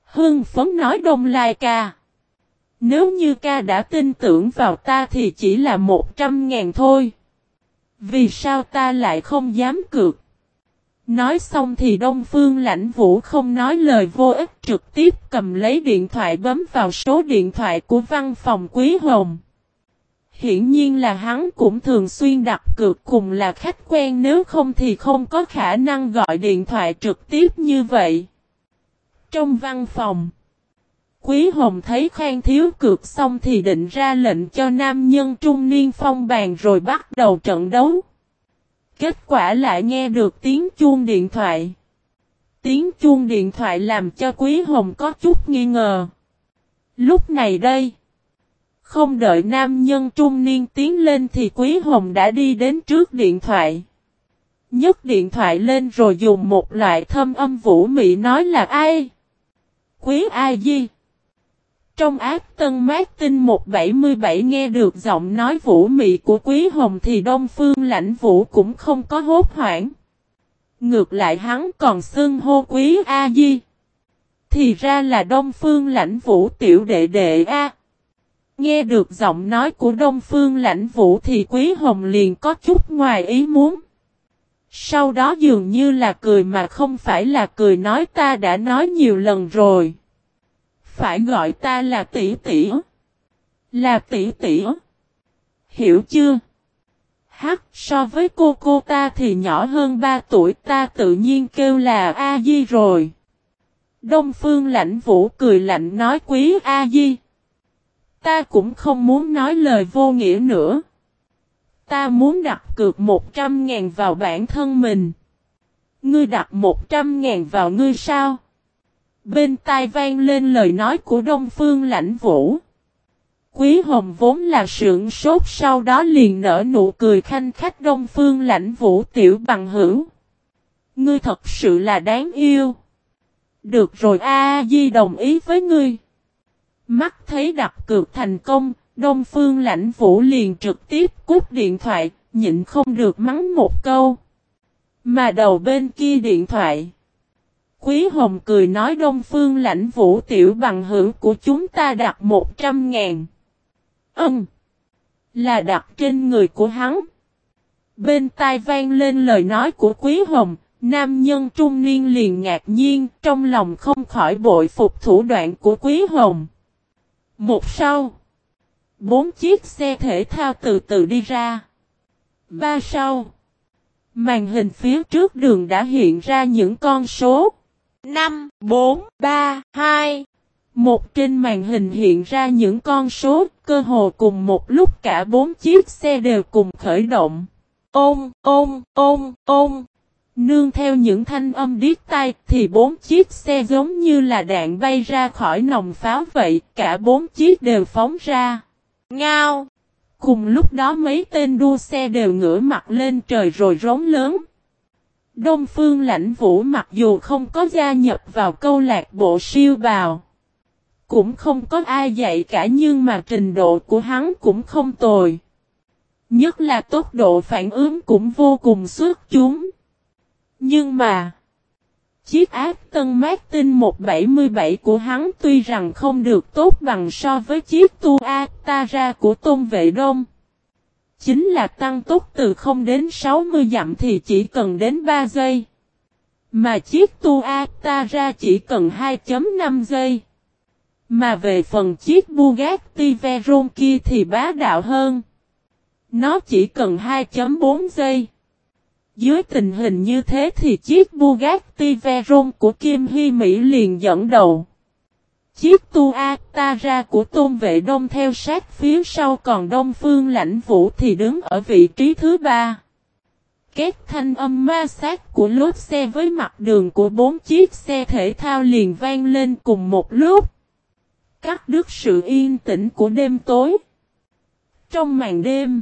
Hưng phấn nói Đông Lai ca. Nếu như ca đã tin tưởng vào ta thì chỉ là một trăm ngàn thôi. Vì sao ta lại không dám cược? Nói xong thì Đông Phương lãnh vũ không nói lời vô ích trực tiếp cầm lấy điện thoại bấm vào số điện thoại của văn phòng Quý Hồng. Hiển nhiên là hắn cũng thường xuyên đặt cược cùng là khách quen nếu không thì không có khả năng gọi điện thoại trực tiếp như vậy. Trong văn phòng, Quý Hồng thấy Khang Thiếu cược xong thì định ra lệnh cho nam nhân trung niên phong bàn rồi bắt đầu trận đấu. Kết quả lại nghe được tiếng chuông điện thoại. Tiếng chuông điện thoại làm cho Quý Hồng có chút nghi ngờ. Lúc này đây, không đợi nam nhân trung niên tiến lên thì Quý Hồng đã đi đến trước điện thoại. nhấc điện thoại lên rồi dùng một loại thâm âm vũ mị nói là ai? Quý A Di. Trong ác tân mát tinh 177 nghe được giọng nói vũ mị của Quý Hồng thì Đông Phương lãnh vũ cũng không có hốt hoảng. Ngược lại hắn còn xưng hô Quý A Di. Thì ra là Đông Phương lãnh vũ tiểu đệ đệ A. Nghe được giọng nói của Đông Phương lãnh vũ thì Quý Hồng liền có chút ngoài ý muốn. Sau đó dường như là cười mà không phải là cười nói ta đã nói nhiều lần rồi. Phải gọi ta là tỷ tỷ. Là tỷ tỷ. Hiểu chưa? Hắc, so với cô cô ta thì nhỏ hơn 3 tuổi, ta tự nhiên kêu là A Di rồi. Đông Phương lãnh vũ cười lạnh nói, quý A Di. Ta cũng không muốn nói lời vô nghĩa nữa. Ta muốn đặt cược 100 ngàn vào bản thân mình. Ngươi đặt 100 ngàn vào ngươi sao? Bên tai vang lên lời nói của Đông Phương lãnh vũ. Quý Hồng vốn là sượng sốt sau đó liền nở nụ cười khanh khách Đông Phương lãnh vũ tiểu bằng hữu. Ngươi thật sự là đáng yêu. Được rồi A Di đồng ý với ngươi. Mắt thấy đặt cược thành công, Đông Phương lãnh vũ liền trực tiếp cút điện thoại, nhịn không được mắng một câu. Mà đầu bên kia điện thoại. Quý Hồng cười nói Đông Phương lãnh vũ tiểu bằng hữu của chúng ta đặt 100 ngàn. Ân. Là đặt trên người của hắn. Bên tai vang lên lời nói của Quý Hồng, nam nhân trung niên liền ngạc nhiên, trong lòng không khỏi bội phục thủ đoạn của Quý Hồng. Một sau. Bốn chiếc xe thể thao từ từ đi ra. Ba sau. Màn hình phía trước đường đã hiện ra những con số. 5, 4, 3, 2. Một trên màn hình hiện ra những con số, cơ hồ cùng một lúc cả bốn chiếc xe đều cùng khởi động. Ôm, ôm, ôm, ôm. Nương theo những thanh âm điếc tai thì bốn chiếc xe giống như là đạn bay ra khỏi nòng pháo vậy, cả bốn chiếc đều phóng ra. Ngao! Cùng lúc đó mấy tên đua xe đều ngửa mặt lên trời rồi rống lớn. Đông Phương Lãnh Vũ mặc dù không có gia nhập vào câu lạc bộ siêu bào. Cũng không có ai dạy cả nhưng mà trình độ của hắn cũng không tồi. Nhất là tốc độ phản ứng cũng vô cùng xuất chúng. Nhưng mà... Chiếc ác tân Martin 177 của hắn tuy rằng không được tốt bằng so với chiếc tu Atara của Tôn Vệ Đông. Chính là tăng tốc từ 0 đến 60 dặm thì chỉ cần đến 3 giây. Mà chiếc tu Atara chỉ cần 2.5 giây. Mà về phần chiếc Bugatti Veyron kia thì bá đạo hơn. Nó chỉ cần 2.4 giây. Dưới tình hình như thế thì chiếc Bugatti Veyron của Kim Hy Mỹ liền dẫn đầu. Chiếc Tuatara của Tôn Vệ Đông theo sát phía sau còn Đông Phương Lãnh Vũ thì đứng ở vị trí thứ ba. Két thanh âm ma sát của lốp xe với mặt đường của bốn chiếc xe thể thao liền vang lên cùng một lúc. Cắt đứt sự yên tĩnh của đêm tối. Trong màn đêm.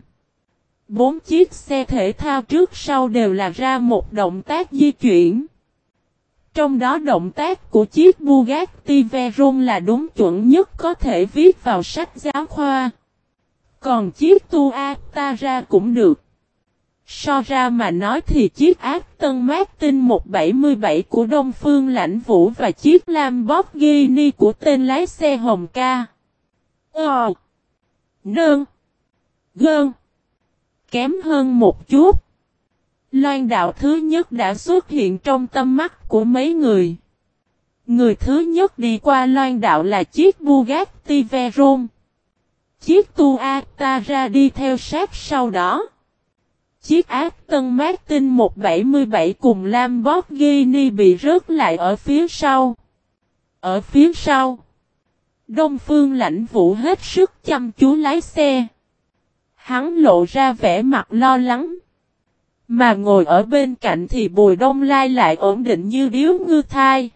Bốn chiếc xe thể thao trước sau đều là ra một động tác di chuyển. Trong đó động tác của chiếc Bugatti Veyron là đúng chuẩn nhất có thể viết vào sách giáo khoa. Còn chiếc Tuatara cũng được. So ra mà nói thì chiếc Aston Martin 177 của Đông Phương Lãnh Vũ và chiếc Lamborghini của tên lái xe Hồng Ca. Ờ. Nương. Gơn, kém hơn một chút. Loan đạo thứ nhất đã xuất hiện trong tâm mắt của mấy người. Người thứ nhất đi qua loan đạo là chiếc Bugatti Veyron. Chiếc Tuatara đi theo sát sau đó. Chiếc Aston Martin 177 cùng Lamborghini bị rớt lại ở phía sau. Ở phía sau. Đông Phương lãnh vũ hết sức chăm chú lái xe. Hắn lộ ra vẻ mặt lo lắng. Mà ngồi ở bên cạnh thì Bùi Đông Lai lại ổn định như điếu ngư thai.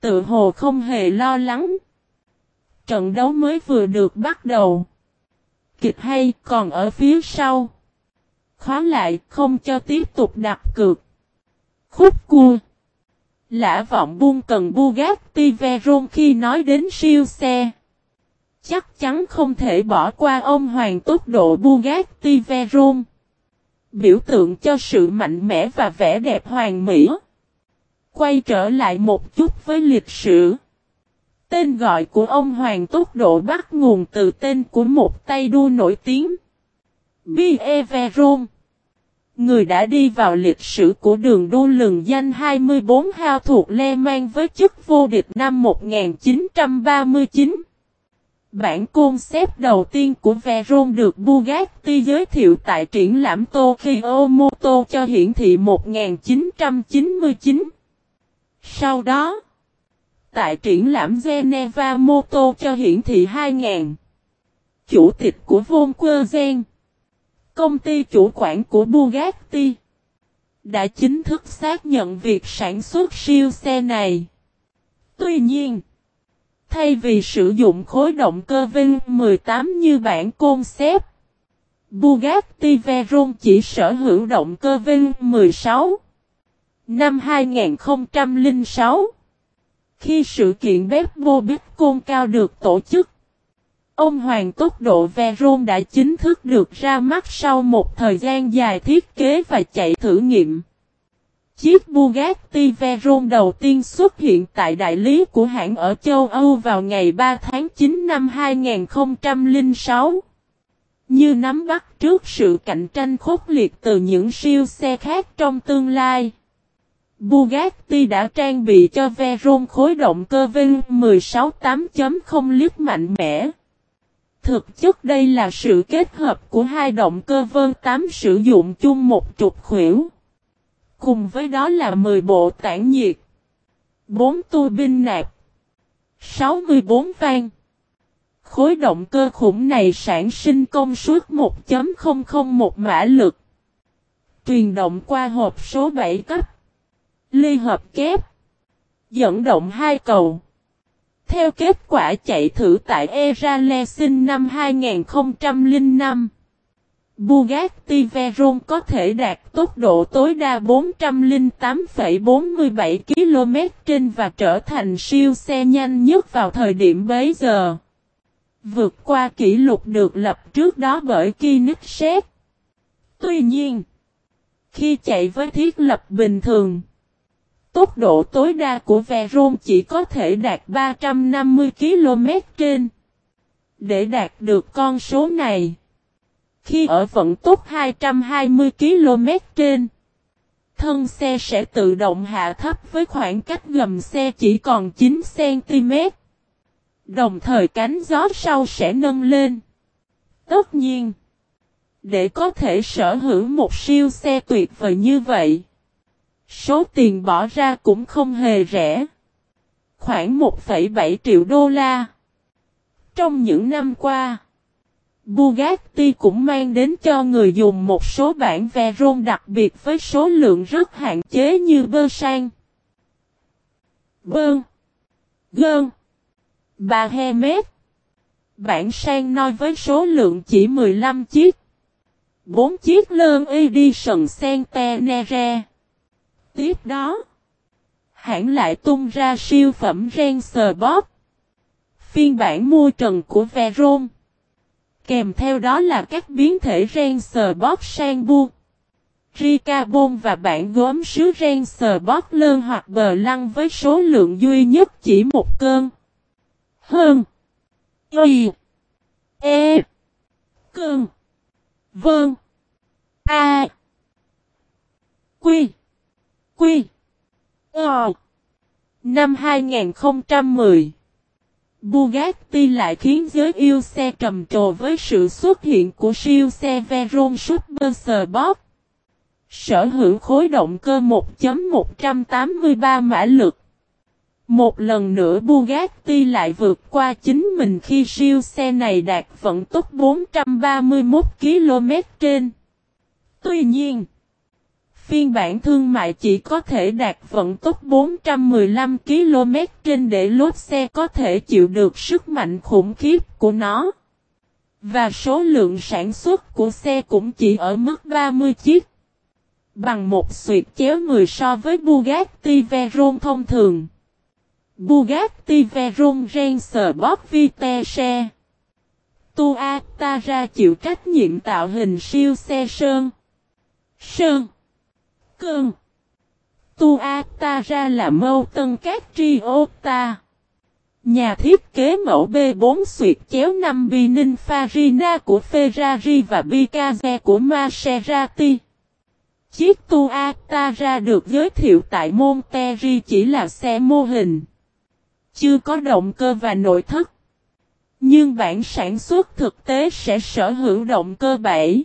Tự hồ không hề lo lắng. Trận đấu mới vừa được bắt đầu. Kịch hay còn ở phía sau. Khóa lại không cho tiếp tục đặt cược. Khúc cua. Lã vọng buông cần Bugatti Veyron khi nói đến siêu xe. Chắc chắn không thể bỏ qua ông hoàng tốc độ Bugatti Veyron. Biểu tượng cho sự mạnh mẽ và vẻ đẹp hoàng mỹ. Quay trở lại một chút với lịch sử. Tên gọi của ông hoàng tốc độ bắt nguồn từ tên của một tay đua nổi tiếng. B.E. Người đã đi vào lịch sử của đường đua lừng danh 24 hao thuộc Le Mans với chức vô địch năm 1939. Bản côn xếp đầu tiên của Veron được Bugatti giới thiệu tại triển lãm Tokyo Moto cho hiển thị 1999. Sau đó, tại triển lãm Geneva Moto cho hiển thị 2000, chủ tịch của Volkswagen, công ty chủ quản của Bugatti, đã chính thức xác nhận việc sản xuất siêu xe này. Tuy nhiên, Thay vì sử dụng khối động cơ Vinh 18 như bản côn xếp, Bugatti Veyron chỉ sở hữu động cơ Vinh 16. Năm 2006, khi sự kiện bếp vô bếp côn cao được tổ chức, ông Hoàng tốc độ Veyron đã chính thức được ra mắt sau một thời gian dài thiết kế và chạy thử nghiệm. Chiếc Bugatti Veyron đầu tiên xuất hiện tại đại lý của hãng ở châu Âu vào ngày 3 tháng 9 năm 2006. Như nắm bắt trước sự cạnh tranh khốc liệt từ những siêu xe khác trong tương lai. Bugatti đã trang bị cho Veyron khối động cơ Vinh 16 8.0 lít mạnh mẽ. Thực chất đây là sự kết hợp của hai động cơ Vân 8 sử dụng chung một trục khuỷu. Cùng với đó là 10 bộ tản nhiệt, 4 tu binh nạp, 64 vang. Khối động cơ khủng này sản sinh công suất 1.001 mã lực. Truyền động qua hộp số 7 cấp. Ly hợp kép. Dẫn động hai cầu. Theo kết quả chạy thử tại Eralesin năm 2005. Bugatti Veyron có thể đạt tốc độ tối đa 408,47 km trên và trở thành siêu xe nhanh nhất vào thời điểm bấy giờ. Vượt qua kỷ lục được lập trước đó bởi Koenigsegg. Tuy nhiên, khi chạy với thiết lập bình thường, tốc độ tối đa của Veyron chỉ có thể đạt 350 km trên. Để đạt được con số này, khi ở vận tốc 220 km trên, thân xe sẽ tự động hạ thấp với khoảng cách gầm xe chỉ còn 9 cm. Đồng thời cánh gió sau sẽ nâng lên. Tất nhiên, để có thể sở hữu một siêu xe tuyệt vời như vậy, số tiền bỏ ra cũng không hề rẻ. Khoảng 1,7 triệu đô la. Trong những năm qua, Bugatti cũng mang đến cho người dùng một số bản Veyron đặc biệt với số lượng rất hạn chế như bơ sang, bơn, gơn, bà Hermes. Bản sang nói với số lượng chỉ 15 chiếc. 4 chiếc lơn Edition Centenere. Tiếp đó, hãng lại tung ra siêu phẩm Ranger Bob. Phiên bản mua trần của Veyron. Kèm theo đó là các biến thể ren sờ bóp sang bu. Ricabon và bản gốm sứ ren sờ bóp lơn hoặc bờ lăng với số lượng duy nhất chỉ một cơn. Hơn. Y. E. Cơn. Vơn. A. Quy. Quy. Ờ. Năm 2010 Bugatti lại khiến giới yêu xe trầm trồ với sự xuất hiện của siêu xe Veyron Super Sport. Sở hữu khối động cơ 1.183 mã lực. Một lần nữa Bugatti lại vượt qua chính mình khi siêu xe này đạt vận tốc 431 km trên. Tuy nhiên, phiên bản thương mại chỉ có thể đạt vận tốc 415 km trên để lốp xe có thể chịu được sức mạnh khủng khiếp của nó. Và số lượng sản xuất của xe cũng chỉ ở mức 30 chiếc. Bằng một suyệt chéo 10 so với Bugatti Veyron thông thường. Bugatti Veyron Range Bob Vitesse. Tuatara chịu trách nhiệm tạo hình siêu xe sơn. Sơn. Cơn. Tuatara là mâu tân các Triota. Nhà thiết kế mẫu B4 suyệt chéo 5 Pininfarina của Ferrari và Picasso của Maserati. Chiếc Tuatara được giới thiệu tại Monterrey chỉ là xe mô hình. Chưa có động cơ và nội thất. Nhưng bản sản xuất thực tế sẽ sở hữu động cơ 7.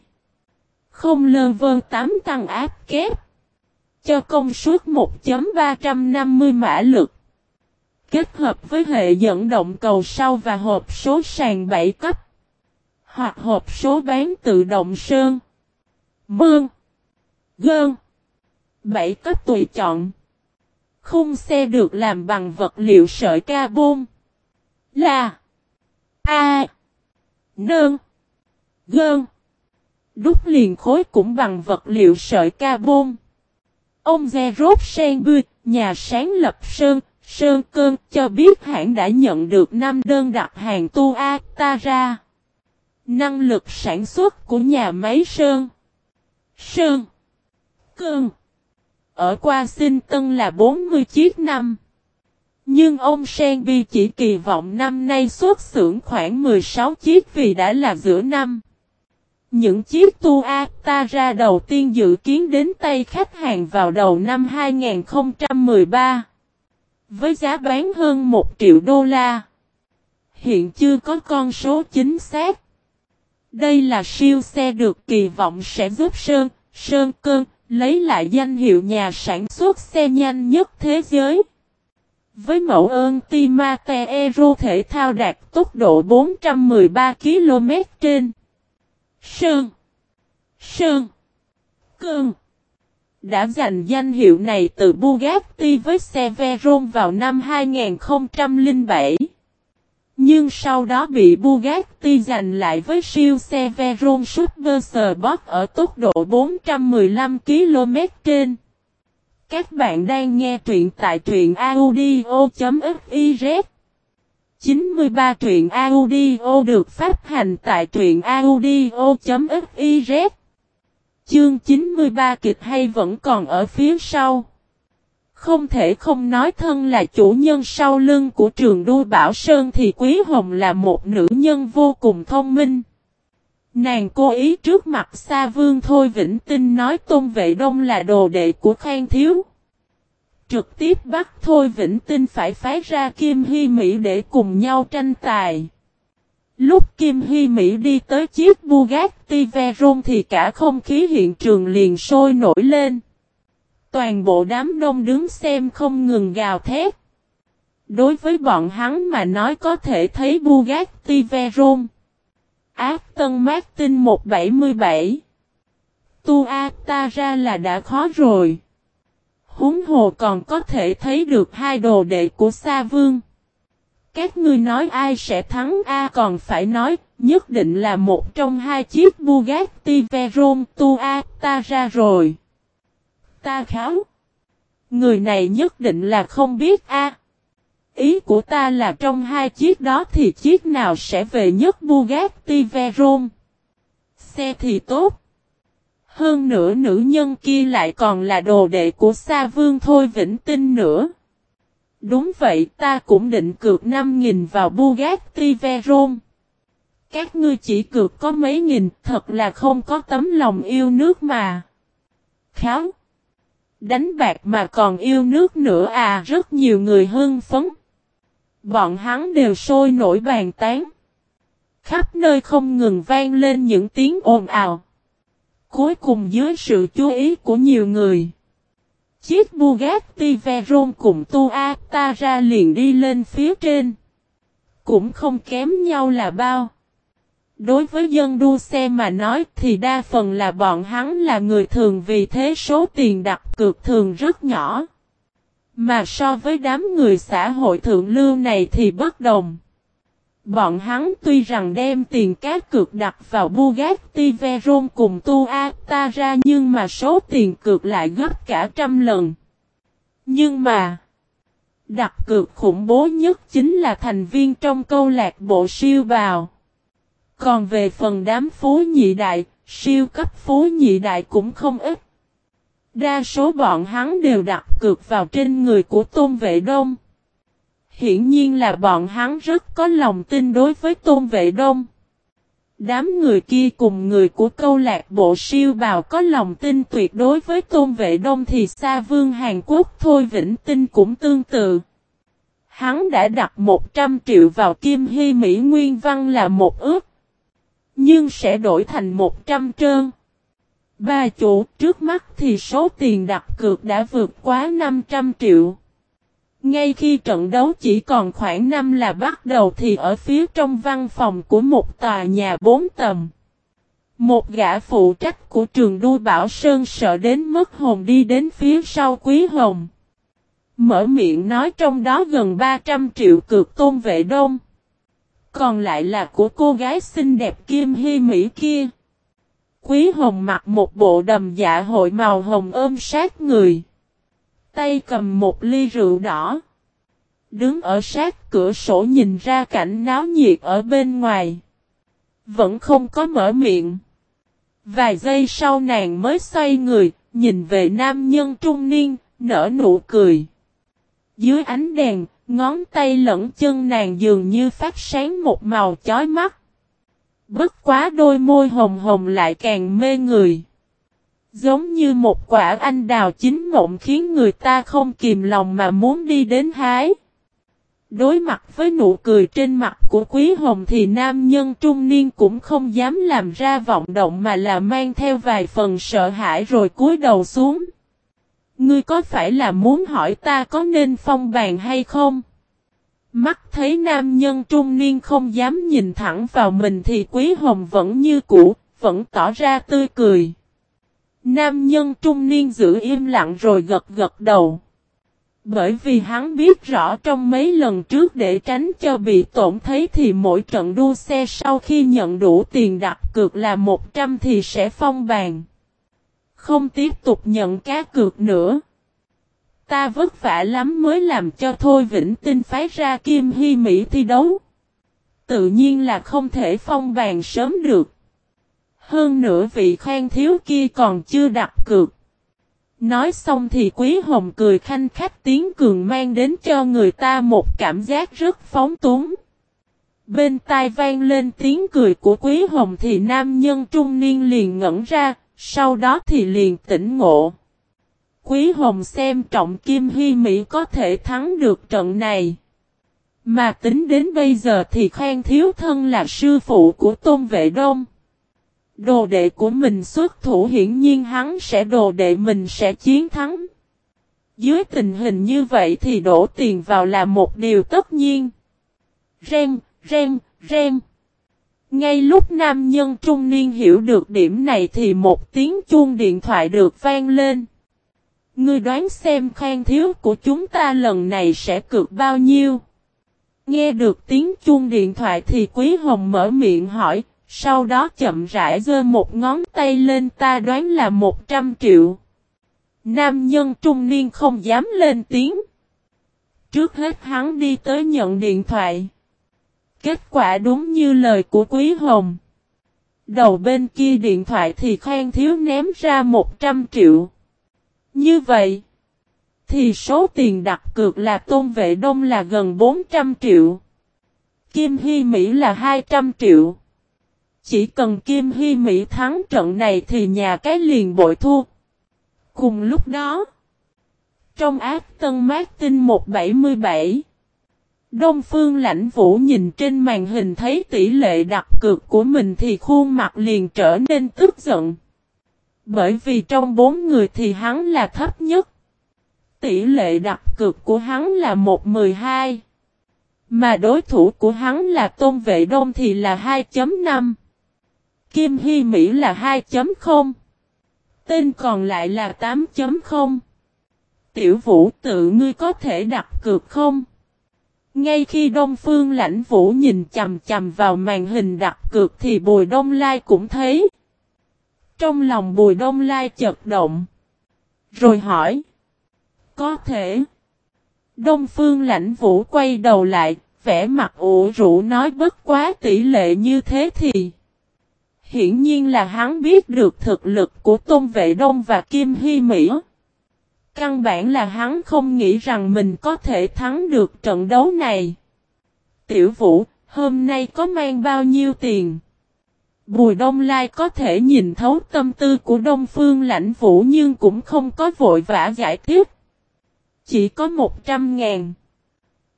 Không lơ vơn 8 tăng áp kép. Cho công suất 1.350 mã lực. Kết hợp với hệ dẫn động cầu sau và hộp số sàn 7 cấp. Hoặc hộp số bán tự động sơn. Mương. Gơn. 7 cấp tùy chọn. Khung xe được làm bằng vật liệu sợi carbon. Là. A. Nơn. Gơn. Đúc liền khối cũng bằng vật liệu sợi carbon. Ông Gerard Bư, nhà sáng lập Sơn, Sơn Cơn cho biết hãng đã nhận được 5 đơn đặt hàng Tuatara. Năng lực sản xuất của nhà máy Sơn. Sơn. Cơn. ở Washington là 40 chiếc năm. Nhưng ông Shelby chỉ kỳ vọng năm nay xuất xưởng khoảng 16 chiếc vì đã là giữa năm. Những chiếc Tuatara đầu tiên dự kiến đến tay khách hàng vào đầu năm 2013. Với giá bán hơn 1 triệu đô la. Hiện chưa có con số chính xác. Đây là siêu xe được kỳ vọng sẽ giúp Sơn, Sơn Cơn, lấy lại danh hiệu nhà sản xuất xe nhanh nhất thế giới. Với mẫu ơn Timate thể thao đạt tốc độ 413 km trên Sơn Sơn Cơn đã giành danh hiệu này từ Bugatti với xe Veyron vào năm 2007. Nhưng sau đó bị Bugatti giành lại với siêu xe Veyron Super Sport ở tốc độ 415 km trên. Các bạn đang nghe truyện tại truyện audio.fiz 93 truyện audio được phát hành tại truyện audio.fiz Chương 93 kịch hay vẫn còn ở phía sau. Không thể không nói thân là chủ nhân sau lưng của trường đua Bảo Sơn thì Quý Hồng là một nữ nhân vô cùng thông minh. Nàng cố ý trước mặt Sa Vương Thôi Vĩnh Tinh nói Tôn Vệ Đông là đồ đệ của Khang Thiếu. Trực tiếp bắt Thôi Vĩnh Tinh phải phái ra Kim Hy Mỹ để cùng nhau tranh tài. Lúc Kim Hy Mỹ đi tới chiếc Bugatti Veyron thì cả không khí hiện trường liền sôi nổi lên. Toàn bộ đám đông đứng xem không ngừng gào thét. Đối với bọn hắn mà nói có thể thấy Bugatti Veyron. Aston Martin 177. Tuata ra là đã khó rồi. Húng hồ còn có thể thấy được hai đồ đệ của Sa Vương. Các ngươi nói ai sẽ thắng A còn phải nói, nhất định là một trong hai chiếc Bugatti Veyron Tuata ra rồi. Ta kháo. Người này nhất định là không biết A. Ý của ta là trong hai chiếc đó thì chiếc nào sẽ về nhất Bugatti Veyron. Xe thì tốt. Hơn nữa nữ nhân kia lại còn là đồ đệ của Sa Vương Thôi Vĩnh Tinh nữa. Đúng vậy ta cũng định cược 5.000 vào Bugatti Veyron. Các ngươi chỉ cược có mấy nghìn, thật là không có tấm lòng yêu nước mà. Kháo. Đánh bạc mà còn yêu nước nữa à rất nhiều người hưng phấn. Bọn hắn đều sôi nổi bàn tán. Khắp nơi không ngừng vang lên những tiếng ồn ào. Cuối cùng dưới sự chú ý của nhiều người. Chiếc Bugatti Veyron cùng Tuatara liền đi lên phía trên. Cũng không kém nhau là bao. Đối với dân đua xe mà nói thì đa phần là bọn hắn là người thường vì thế số tiền đặt cược thường rất nhỏ. Mà so với đám người xã hội thượng lưu này thì bất đồng. Bọn hắn tuy rằng đem tiền cát cược đặt vào Bugatti Veyron cùng Tuata ra nhưng mà số tiền cược lại gấp cả trăm lần. Nhưng mà, đặt cược khủng bố nhất chính là thành viên trong câu lạc bộ siêu bào. Còn về phần đám phú nhị đại, siêu cấp phú nhị đại cũng không ít. Đa số bọn hắn đều đặt cược vào trên người của Tôn Vệ Đông. Hiển nhiên là bọn hắn rất có lòng tin đối với Tôn Vệ Đông. Đám người kia cùng người của câu lạc bộ siêu bào có lòng tin tuyệt đối với Tôn Vệ Đông thì xa vương Hàn Quốc thôi Vĩnh Tinh cũng tương tự. Hắn đã đặt 100 triệu vào Kim Hy Mỹ Nguyên Văn là một ước. Nhưng sẽ đổi thành 100 trơn. Ba chủ trước mắt thì số tiền đặt cược đã vượt quá 500 triệu. Ngay khi trận đấu chỉ còn khoảng năm là bắt đầu thì ở phía trong văn phòng của một tòa nhà bốn tầng. Một gã phụ trách của trường đua Bảo Sơn sợ đến mất hồn đi đến phía sau Quý Hồng. Mở miệng nói trong đó gần 300 triệu cược tôn vệ đông. Còn lại là của cô gái xinh đẹp Kim Hy Mỹ kia. Quý Hồng mặc một bộ đầm dạ hội màu hồng ôm sát người. Tay cầm một ly rượu đỏ. Đứng ở sát cửa sổ nhìn ra cảnh náo nhiệt ở bên ngoài. Vẫn không có mở miệng. Vài giây sau nàng mới xoay người, nhìn về nam nhân trung niên, nở nụ cười. Dưới ánh đèn, ngón tay lẫn chân nàng dường như phát sáng một màu chói mắt. Bất quá đôi môi hồng hồng lại càng mê người. Giống như một quả anh đào chín mộng khiến người ta không kìm lòng mà muốn đi đến hái. Đối mặt với nụ cười trên mặt của Quý Hồng thì nam nhân trung niên cũng không dám làm ra vọng động mà là mang theo vài phần sợ hãi rồi cúi đầu xuống. Ngươi có phải là muốn hỏi ta có nên phong bàn hay không? Mắt thấy nam nhân trung niên không dám nhìn thẳng vào mình thì Quý Hồng vẫn như cũ, vẫn tỏ ra tươi cười. Nam nhân trung niên giữ im lặng rồi gật gật đầu. Bởi vì hắn biết rõ trong mấy lần trước để tránh cho bị tổn thấy thì mỗi trận đua xe sau khi nhận đủ tiền đặt cược là 100 thì sẽ phong bàn. Không tiếp tục nhận cá cược nữa. Ta vất vả lắm mới làm cho Thôi Vĩnh Tinh phái ra Kim Hy Mỹ thi đấu. Tự nhiên là không thể phong bàn sớm được. Hơn nữa vị khoan thiếu kia còn chưa đặt cược. Nói xong thì Quý Hồng cười khanh khách tiếng cường mang đến cho người ta một cảm giác rất phóng túng. Bên tai vang lên tiếng cười của Quý Hồng thì nam nhân trung niên liền ngẩn ra, sau đó thì liền tỉnh ngộ. Quý Hồng xem trọng Kim Hy Mỹ có thể thắng được trận này. Mà tính đến bây giờ thì khoan Thiếu Thân là sư phụ của Tôn Vệ Đông. Đồ đệ của mình xuất thủ hiển nhiên hắn sẽ đồ đệ mình sẽ chiến thắng. Dưới tình hình như vậy thì đổ tiền vào là một điều tất nhiên. Ren, ren, ren. Ngay lúc nam nhân trung niên hiểu được điểm này thì một tiếng chuông điện thoại được vang lên. Ngươi đoán xem khoan thiếu của chúng ta lần này sẽ cược bao nhiêu? Nghe được tiếng chuông điện thoại thì Quý Hồng mở miệng hỏi, sau đó chậm rãi giơ một ngón tay lên ta đoán là 100 triệu. Nam nhân trung niên không dám lên tiếng. Trước hết hắn đi tới nhận điện thoại. Kết quả đúng như lời của Quý Hồng. Đầu bên kia điện thoại thì khoan thiếu ném ra 100 triệu. Như vậy, thì số tiền đặt cược là tôn vệ đông là gần 400 triệu. Kim Hy Mỹ là 200 triệu. Chỉ cần Kim Hy Mỹ thắng trận này thì nhà cái liền bội thua. Cùng lúc đó, trong ác tân Martin 177, Đông Phương Lãnh Vũ nhìn trên màn hình thấy tỷ lệ đặt cược của mình thì khuôn mặt liền trở nên tức giận. Bởi vì trong bốn người thì hắn là thấp nhất. Tỷ lệ đặt cược của hắn là 1-12. Mà đối thủ của hắn là Tôn Vệ Đông thì là 2.5. Kim Hy Mỹ là 2.0. Tên còn lại là 8.0. Tiểu vũ tự ngươi có thể đặt cược không? Ngay khi Đông Phương Lãnh Vũ nhìn chầm chầm vào màn hình đặt cược thì Bùi Đông Lai cũng thấy. Trong lòng Bùi Đông Lai chật động. Rồi hỏi. Có thể. Đông Phương Lãnh Vũ quay đầu lại, vẻ mặt ủ rũ nói bất quá tỷ lệ như thế thì. Hiển nhiên là hắn biết được thực lực của Tôn Vệ Đông và Kim Hy Mỹ. Căn bản là hắn không nghĩ rằng mình có thể thắng được trận đấu này. Tiểu Vũ, hôm nay có mang bao nhiêu tiền? Bùi Đông Lai có thể nhìn thấu tâm tư của Đông Phương Lãnh Vũ nhưng cũng không có vội vã giải thích. Chỉ có 100 ngàn.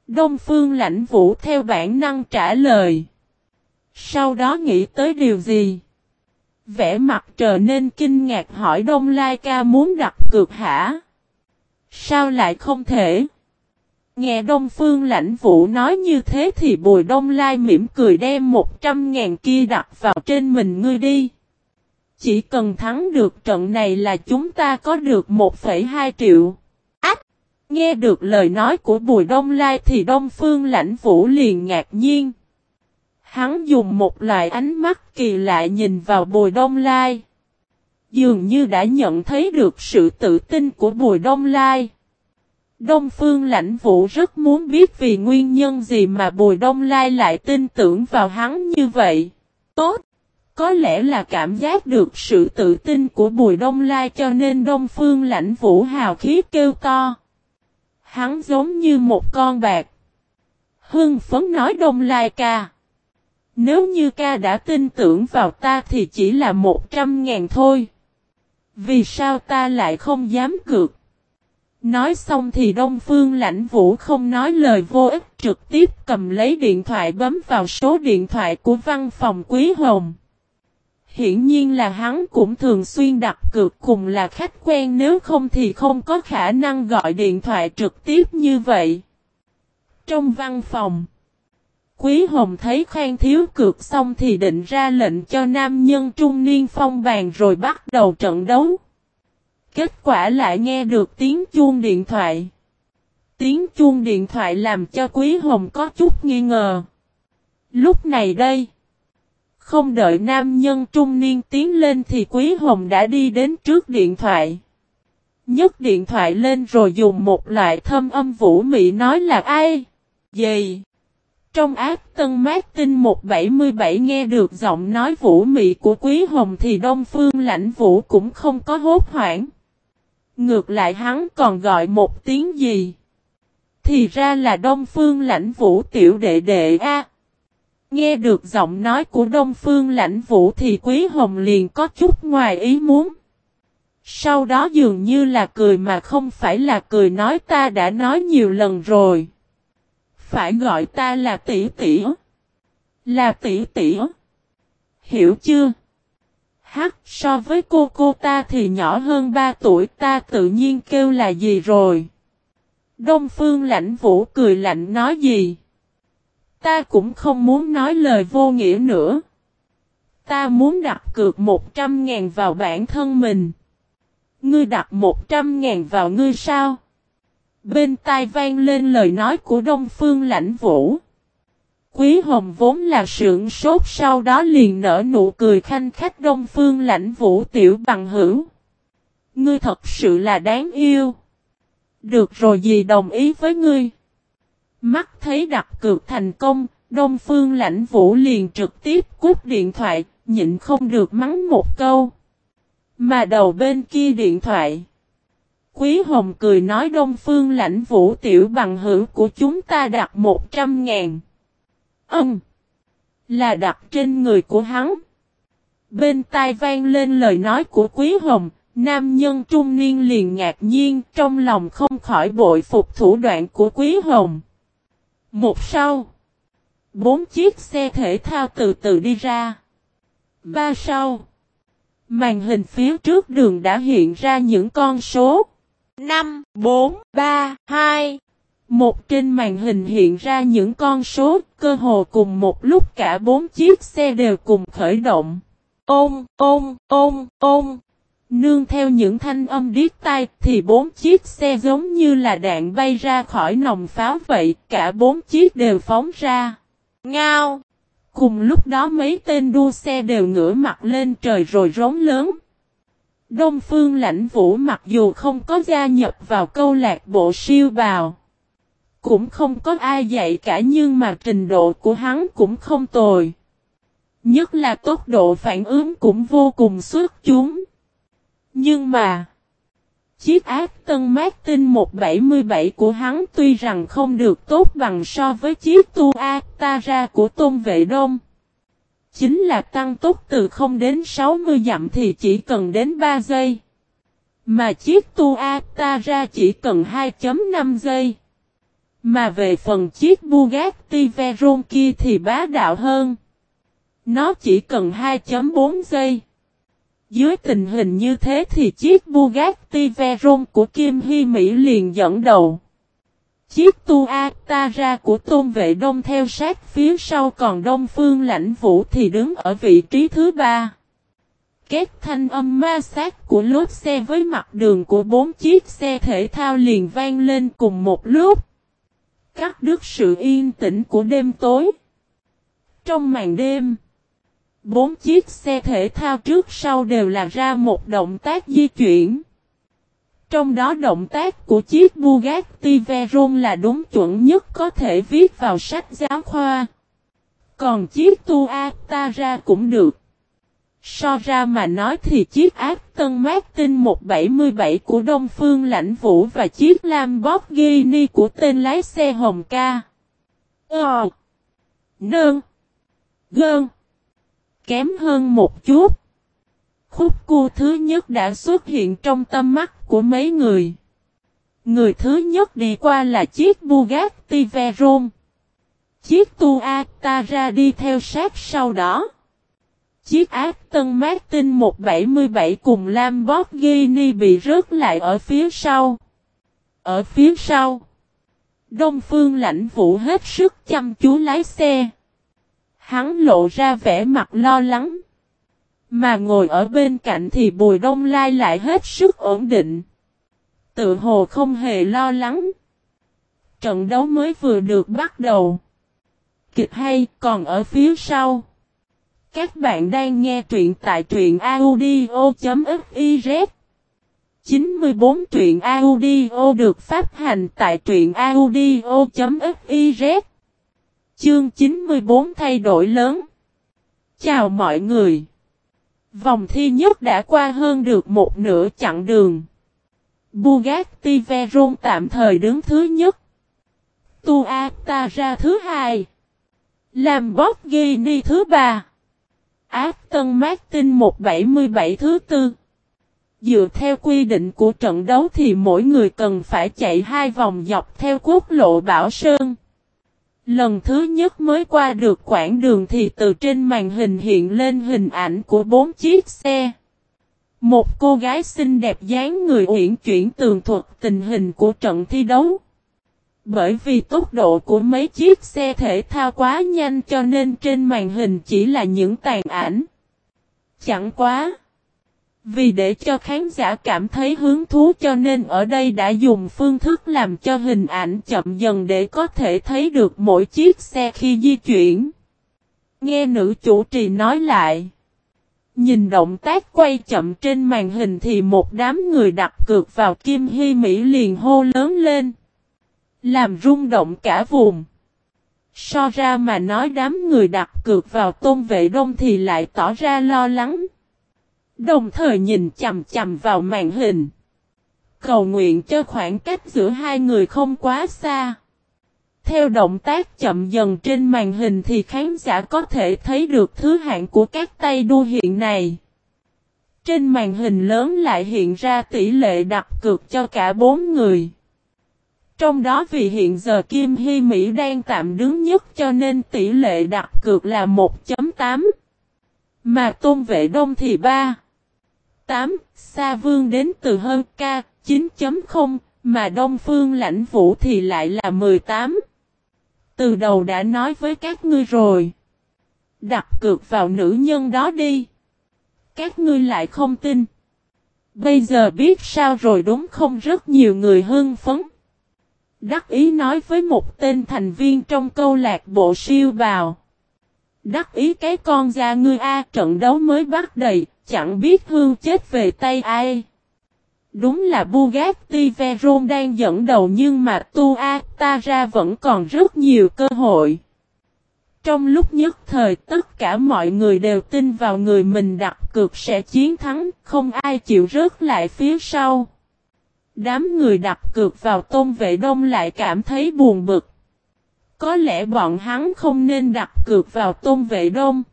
Đông Phương Lãnh Vũ theo bản năng trả lời. Sau đó nghĩ tới điều gì? Vẽ mặt trở nên kinh ngạc hỏi Đông Lai ca muốn đặt cược hả? Sao lại không thể? Nghe Đông Phương lãnh vũ nói như thế thì Bùi Đông Lai mỉm cười đem 100 ngàn kia đặt vào trên mình ngươi đi. Chỉ cần thắng được trận này là chúng ta có được 1,2 triệu. Ách! Nghe được lời nói của Bùi Đông Lai thì Đông Phương lãnh vũ liền ngạc nhiên. Hắn dùng một loại ánh mắt kỳ lạ nhìn vào Bùi Đông Lai. Dường như đã nhận thấy được sự tự tin của Bùi Đông Lai. Đông Phương Lãnh Vũ rất muốn biết vì nguyên nhân gì mà Bùi Đông Lai lại tin tưởng vào hắn như vậy. Tốt! Có lẽ là cảm giác được sự tự tin của Bùi Đông Lai cho nên Đông Phương lãnh vũ hào khí kêu to. Hắn giống như một con bạc. Hưng phấn nói Đông Lai ca. Nếu như ca đã tin tưởng vào ta thì chỉ là một trăm ngàn thôi. Vì sao ta lại không dám cược? Nói xong thì Đông Phương Lãnh Vũ không nói lời vô ích trực tiếp cầm lấy điện thoại bấm vào số điện thoại của văn phòng Quý Hồng. Hiển nhiên là hắn cũng thường xuyên đặt cược cùng là khách quen nếu không thì không có khả năng gọi điện thoại trực tiếp như vậy. Trong văn phòng, Quý Hồng thấy Khang Thiếu cược xong thì định ra lệnh cho nam nhân trung niên phong bàn rồi bắt đầu trận đấu. Kết quả lại nghe được tiếng chuông điện thoại. Tiếng chuông điện thoại làm cho Quý Hồng có chút nghi ngờ. Lúc này đây, không đợi nam nhân trung niên tiến lên thì Quý Hồng đã đi đến trước điện thoại. nhấc điện thoại lên rồi dùng một loại thâm âm vũ mị nói là ai? Gì? Trong ác tân mát tinh 177 nghe được giọng nói vũ mị của Quý Hồng thì Đông Phương lãnh vũ cũng không có hốt hoảng. Ngược lại hắn còn gọi một tiếng gì? Thì ra là Đông Phương lãnh vũ tiểu đệ đệ A. Nghe được giọng nói của Đông Phương lãnh vũ thì Quý Hồng liền có chút ngoài ý muốn. Sau đó dường như là cười mà không phải là cười nói ta đã nói nhiều lần rồi. Phải gọi ta là tỷ tỷ. Là tỷ tỷ. Hiểu chưa? Hắc, so với cô cô ta thì nhỏ hơn 3 tuổi, ta tự nhiên kêu là gì rồi. Đông Phương lãnh vũ cười lạnh nói gì. Ta cũng không muốn nói lời vô nghĩa nữa. Ta muốn đặt cược 100 ngàn vào bản thân mình. Ngươi đặt 100 ngàn vào ngươi sao? Bên tai vang lên lời nói của Đông Phương lãnh vũ. Quý Hồng vốn là sưởng sốt sau đó liền nở nụ cười khanh khách Đông Phương lãnh vũ tiểu bằng hữu. Ngươi thật sự là đáng yêu. Được rồi gì đồng ý với ngươi. Mắt thấy đặt cược thành công, Đông Phương lãnh vũ liền trực tiếp cút điện thoại, nhịn không được mắng một câu. Mà đầu bên kia điện thoại. Quý Hồng cười nói Đông Phương lãnh vũ tiểu bằng hữu của chúng ta đặt 100 ngàn. Ân. Là đặt trên người của hắn. Bên tai vang lên lời nói của Quý Hồng, nam nhân trung niên liền ngạc nhiên trong lòng không khỏi bội phục thủ đoạn của Quý Hồng. Một sau. Bốn chiếc xe thể thao từ từ đi ra. Ba sau. Màn hình phía trước đường đã hiện ra những con số. 5, 4, 3, 2. Một trên màn hình hiện ra những con số, cơ hồ cùng một lúc cả bốn chiếc xe đều cùng khởi động. Ôm, ôm, ôm, ôm. Nương theo những thanh âm điếc tai thì bốn chiếc xe giống như là đạn bay ra khỏi nòng pháo vậy, cả bốn chiếc đều phóng ra. Ngao! Cùng lúc đó mấy tên đua xe đều ngửa mặt lên trời rồi rống lớn. Đông Phương Lãnh Vũ mặc dù không có gia nhập vào câu lạc bộ siêu bào. Cũng không có ai dạy cả nhưng mà trình độ của hắn cũng không tồi. Nhất là tốc độ phản ứng cũng vô cùng xuất chúng. Nhưng mà, chiếc ác tân Martin 177 của hắn tuy rằng không được tốt bằng so với chiếc tu Atara của Tôn Vệ Đông. Chính là tăng tốc từ 0 đến 60 dặm thì chỉ cần đến 3 giây. Mà chiếc tu Atara chỉ cần 2.5 giây. Mà về phần chiếc Bugatti Veyron kia thì bá đạo hơn. Nó chỉ cần 2.4 giây. Dưới tình hình như thế thì chiếc Bugatti Veyron của Kim Hy Mỹ liền dẫn đầu. Chiếc Tuatara của Tôn Vệ Đông theo sát phía sau còn Đông Phương Lãnh Vũ thì đứng ở vị trí thứ ba. kết thanh âm ma sát của lốp xe với mặt đường của bốn chiếc xe thể thao liền vang lên cùng một lúc. Cắt đứt sự yên tĩnh của đêm tối. Trong màn đêm, bốn chiếc xe thể thao trước sau đều là ra một động tác di chuyển. Trong đó động tác của chiếc Bugatti Veyron là đúng chuẩn nhất có thể viết vào sách giáo khoa. Còn chiếc Tuatara cũng được. So ra mà nói thì chiếc Aston Martin 177 của Đông Phương Lãnh Vũ và chiếc Lamborghini của tên lái xe Hồng Ca. Ờ. Nơn. Gơn. Kém hơn một chút. Khúc cua thứ nhất đã xuất hiện trong tâm mắt của mấy người. Người thứ nhất đi qua là chiếc Bugatti Veyron. Chiếc Tuatara đi theo sát sau đó. Chiếc Aston Martin 177 cùng Lamborghini bị rớt lại ở phía sau. Ở phía sau. Đông Phương lãnh vũ hết sức chăm chú lái xe. Hắn lộ ra vẻ mặt lo lắng. Mà ngồi ở bên cạnh thì Bùi Đông Lai lại hết sức ổn định. Tự hồ không hề lo lắng. Trận đấu mới vừa được bắt đầu. Kịch hay còn ở phía sau. Các bạn đang nghe truyện tại truyện audio.fiz 94 truyện audio được phát hành tại truyện audio.fiz Chương 94 thay đổi lớn Chào mọi người Vòng thi nhất đã qua hơn được một nửa chặng đường Bugatti Veyron tạm thời đứng thứ nhất Tuatara thứ hai Lamborghini thứ ba Aston Martin 177 thứ tư. Dựa theo quy định của trận đấu thì mỗi người cần phải chạy hai vòng dọc theo quốc lộ Bảo Sơn. Lần thứ nhất mới qua được quãng đường thì từ trên màn hình hiện lên hình ảnh của bốn chiếc xe. Một cô gái xinh đẹp dáng người uyển chuyển tường thuật tình hình của trận thi đấu. Bởi vì tốc độ của mấy chiếc xe thể thao quá nhanh cho nên trên màn hình chỉ là những tàn ảnh. Chẳng quá. Vì để cho khán giả cảm thấy hứng thú cho nên ở đây đã dùng phương thức làm cho hình ảnh chậm dần để có thể thấy được mỗi chiếc xe khi di chuyển. Nghe nữ chủ trì nói lại. Nhìn động tác quay chậm trên màn hình thì một đám người đặt cược vào Kim Hy Mỹ liền hô lớn lên. Làm rung động cả vùng. So ra mà nói đám người đặt cược vào tôn vệ đông thì lại tỏ ra lo lắng. Đồng thời nhìn chầm chầm vào màn hình. Cầu nguyện cho khoảng cách giữa hai người không quá xa. Theo động tác chậm dần trên màn hình thì khán giả có thể thấy được thứ hạng của các tay đua hiện này. Trên màn hình lớn lại hiện ra tỷ lệ đặt cược cho cả bốn người. Trong đó vì hiện giờ Kim Hy Mỹ đang tạm đứng nhất cho nên tỷ lệ đặt cược là 1.8. Mà Tôn Vệ Đông thì 3. 8, Sa Vương đến từ hơn K, 9.0, mà Đông Phương Lãnh Vũ thì lại là 18. Từ đầu đã nói với các ngươi rồi. Đặt cược vào nữ nhân đó đi. Các ngươi lại không tin. Bây giờ biết sao rồi đúng không rất nhiều người hưng phấn. Đắc ý nói với một tên thành viên trong câu lạc bộ siêu bào. Đắc ý cái con da ngươi A trận đấu mới bắt đầy, chẳng biết hương chết về tay ai. Đúng là Bugatti Veyron đang dẫn đầu nhưng mà Tuatara vẫn còn rất nhiều cơ hội. Trong lúc nhất thời tất cả mọi người đều tin vào người mình đặt cược sẽ chiến thắng, không ai chịu rớt lại phía sau. Đám người đặt cược vào tôn vệ đông lại cảm thấy buồn bực. Có lẽ bọn hắn không nên đặt cược vào tôn vệ đông.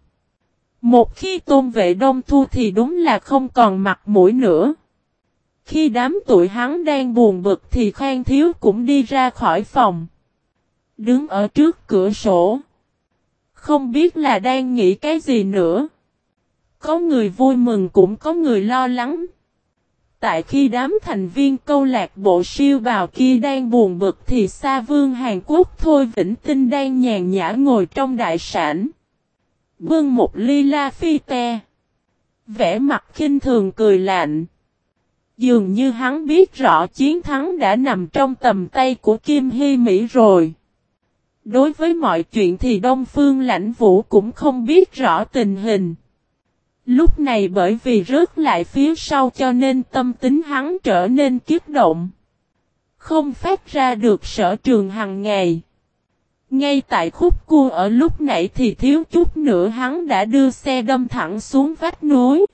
Một khi tôn vệ đông thu thì đúng là không còn mặt mũi nữa. Khi đám tuổi hắn đang buồn bực thì khoan thiếu cũng đi ra khỏi phòng. Đứng ở trước cửa sổ. Không biết là đang nghĩ cái gì nữa. Có người vui mừng cũng có người lo lắng. Tại khi đám thành viên câu lạc bộ siêu bào kia đang buồn bực thì Sa Vương Hàn Quốc Thôi Vĩnh Tinh đang nhàn nhã ngồi trong đại sản. Bưng một ly la phi te. Vẽ mặt khinh thường cười lạnh. Dường như hắn biết rõ chiến thắng đã nằm trong tầm tay của Kim Hy Mỹ rồi. Đối với mọi chuyện thì Đông Phương Lãnh Vũ cũng không biết rõ tình hình. Lúc này bởi vì rớt lại phía sau cho nên tâm tính hắn trở nên kiếp động. Không phát ra được sở trường hàng ngày. Ngay tại khúc cua ở lúc nãy thì thiếu chút nữa hắn đã đưa xe đâm thẳng xuống vách núi.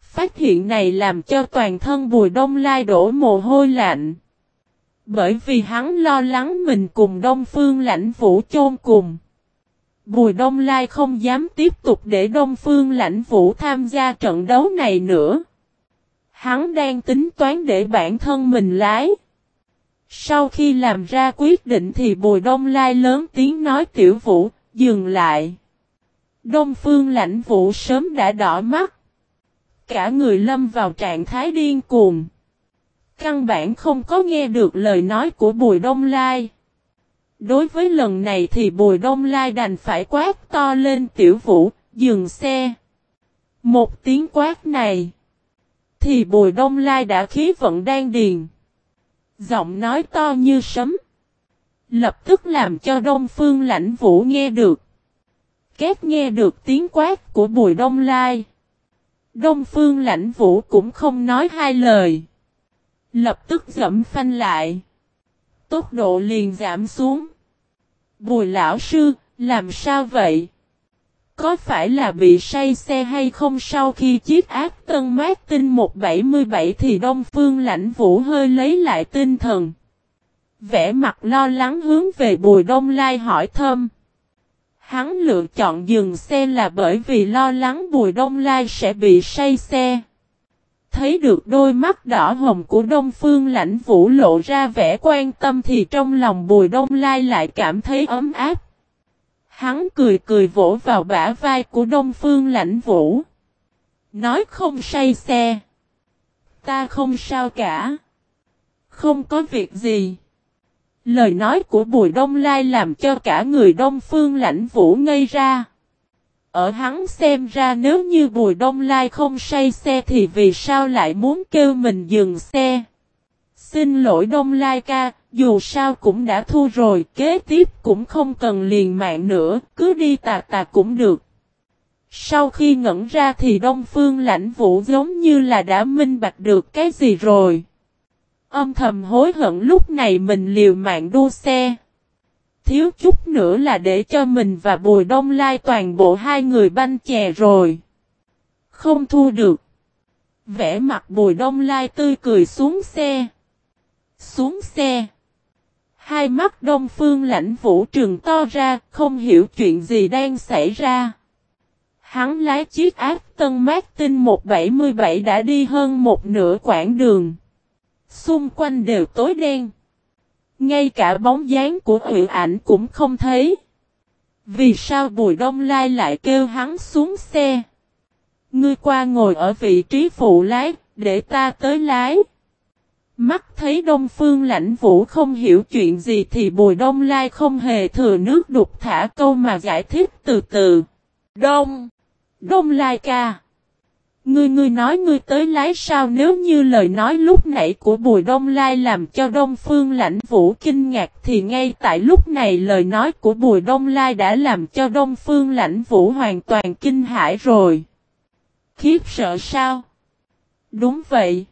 Phát hiện này làm cho toàn thân Bùi Đông Lai đổ mồ hôi lạnh. Bởi vì hắn lo lắng mình cùng Đông Phương lãnh vũ chôn cùng. Bùi Đông Lai không dám tiếp tục để Đông Phương lãnh vũ tham gia trận đấu này nữa. Hắn đang tính toán để bản thân mình lái. Sau khi làm ra quyết định thì Bùi Đông Lai lớn tiếng nói tiểu vũ, dừng lại. Đông Phương lãnh vũ sớm đã đỏ mắt. Cả người lâm vào trạng thái điên cuồng. Căn bản không có nghe được lời nói của Bùi Đông Lai. Đối với lần này thì Bùi Đông Lai đành phải quát to lên tiểu vũ, dừng xe. Một tiếng quát này. Thì Bùi Đông Lai đã khí vận đang điền. Giọng nói to như sấm. Lập tức làm cho Đông Phương lãnh vũ nghe được. Két nghe được tiếng quát của Bùi Đông Lai. Đông Phương lãnh vũ cũng không nói hai lời. Lập tức dẫm phanh lại. Tốc độ liền giảm xuống. Bùi lão sư, làm sao vậy? Có phải là bị say xe hay không sau khi chiếc ác tân mát tinh 177 thì Đông Phương lãnh vũ hơi lấy lại tinh thần. Vẽ mặt lo lắng hướng về Bùi Đông Lai hỏi thơm. Hắn lựa chọn dừng xe là bởi vì lo lắng Bùi Đông Lai sẽ bị say xe. Thấy được đôi mắt đỏ hồng của Đông Phương lãnh vũ lộ ra vẻ quan tâm thì trong lòng Bùi Đông Lai lại cảm thấy ấm áp. Hắn cười cười vỗ vào bả vai của Đông Phương lãnh vũ. Nói không say xe. Ta không sao cả. Không có việc gì. Lời nói của Bùi Đông Lai làm cho cả người Đông Phương lãnh vũ ngây ra. Ở hắn xem ra nếu như Bùi Đông Lai không say xe thì vì sao lại muốn kêu mình dừng xe. Xin lỗi Đông Lai ca, dù sao cũng đã thu rồi, kế tiếp cũng không cần liền mạng nữa, cứ đi tà tà cũng được. Sau khi ngẩn ra thì Đông Phương lãnh vũ giống như là đã minh bạch được cái gì rồi. Âm thầm hối hận lúc này mình liều mạng đua xe. Thiếu chút nữa là để cho mình và Bùi Đông Lai toàn bộ hai người banh chè rồi. Không thu được. Vẽ mặt Bùi Đông Lai tươi cười xuống xe. Xuống xe. Hai mắt Đông Phương lãnh vũ trường to ra, không hiểu chuyện gì đang xảy ra. Hắn lái chiếc áp tân Martin 177 đã đi hơn một nửa quãng đường. Xung quanh đều tối đen. Ngay cả bóng dáng của huyện ảnh cũng không thấy. Vì sao Bùi Đông Lai lại kêu hắn xuống xe? Ngươi qua ngồi ở vị trí phụ lái, để ta tới lái. Mắt thấy Đông Phương lãnh vũ không hiểu chuyện gì thì Bùi Đông Lai không hề thừa nước đục thả câu mà giải thích từ từ. Đông! Đông Lai ca! Ngươi ngươi nói ngươi tới lái sao nếu như lời nói lúc nãy của Bùi Đông Lai làm cho Đông Phương lãnh vũ kinh ngạc thì ngay tại lúc này lời nói của Bùi Đông Lai đã làm cho Đông Phương lãnh vũ hoàn toàn kinh hãi rồi. Khiếp sợ sao? Đúng vậy.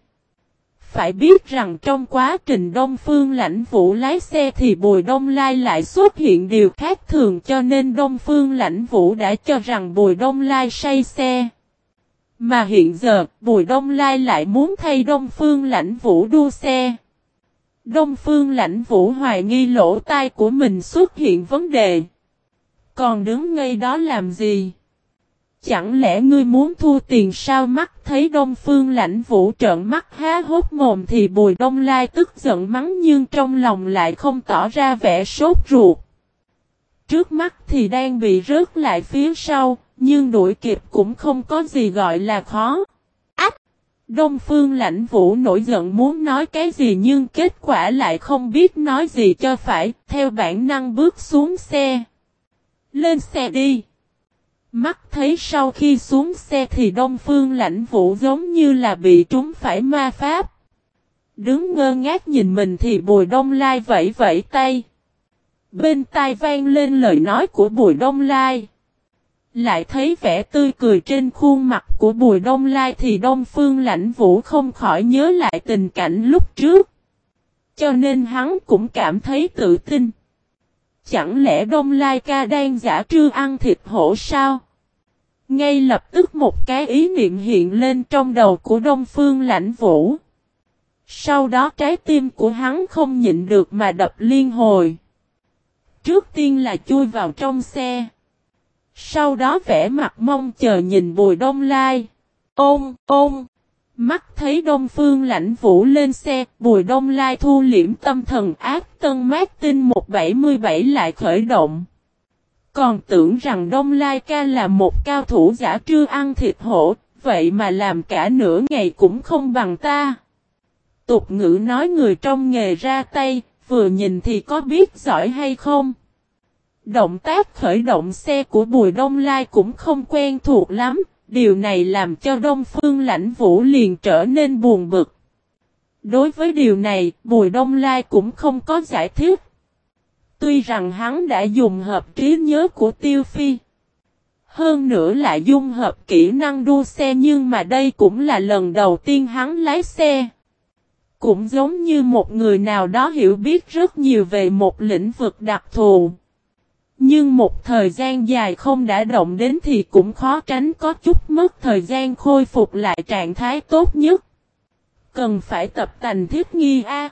Phải biết rằng trong quá trình Đông Phương lãnh vũ lái xe thì Bùi Đông Lai lại xuất hiện điều khác thường cho nên Đông Phương lãnh vũ đã cho rằng Bùi Đông Lai say xe. Mà hiện giờ, Bùi Đông Lai lại muốn thay Đông Phương lãnh vũ đua xe. Đông Phương lãnh vũ hoài nghi lỗ tai của mình xuất hiện vấn đề. Còn đứng ngay đó làm gì? Chẳng lẽ ngươi muốn thu tiền sao mắt thấy Đông Phương lãnh vũ trợn mắt há hốt mồm thì Bùi Đông Lai tức giận mắng nhưng trong lòng lại không tỏ ra vẻ sốt ruột. Trước mắt thì đang bị rớt lại phía sau, nhưng đuổi kịp cũng không có gì gọi là khó. Ách! Đông Phương lãnh vũ nổi giận muốn nói cái gì nhưng kết quả lại không biết nói gì cho phải, theo bản năng bước xuống xe. Lên xe đi! Mắt thấy sau khi xuống xe thì Đông Phương lãnh vũ giống như là bị trúng phải ma pháp. Đứng ngơ ngác nhìn mình thì Bùi Đông Lai vẫy vẫy tay. Bên tai vang lên lời nói của Bùi Đông Lai. Lại thấy vẻ tươi cười trên khuôn mặt của Bùi Đông Lai thì Đông Phương lãnh vũ không khỏi nhớ lại tình cảnh lúc trước. Cho nên hắn cũng cảm thấy tự tin chẳng lẽ Đông Lai Ca đang giả trư ăn thịt hổ sao? Ngay lập tức một cái ý niệm hiện lên trong đầu của Đông Phương Lãnh Vũ. Sau đó trái tim của hắn không nhịn được mà đập liên hồi. Trước tiên là chui vào trong xe. Sau đó vẽ mặt mong chờ nhìn Bùi Đông Lai. Ôm, ôm. Mắt thấy Đông Phương lãnh vũ lên xe, Bùi Đông Lai thu liễm tâm thần ác tân mát tinh 177 lại khởi động. Còn tưởng rằng Đông Lai ca là một cao thủ giả trưa ăn thịt hổ, vậy mà làm cả nửa ngày cũng không bằng ta. Tục ngữ nói người trong nghề ra tay, vừa nhìn thì có biết giỏi hay không. Động tác khởi động xe của Bùi Đông Lai cũng không quen thuộc lắm, điều này làm cho Đông Phương Lãnh Vũ liền trở nên buồn bực. Đối với điều này, Bùi Đông Lai cũng không có giải thích. Tuy rằng hắn đã dùng hợp trí nhớ của Tiêu Phi. Hơn nữa lại dung hợp kỹ năng đua xe nhưng mà đây cũng là lần đầu tiên hắn lái xe. Cũng giống như một người nào đó hiểu biết rất nhiều về một lĩnh vực đặc thù. Nhưng một thời gian dài không đã động đến thì cũng khó tránh có chút mất thời gian khôi phục lại trạng thái tốt nhất. Cần phải tập tành thiết nghi A.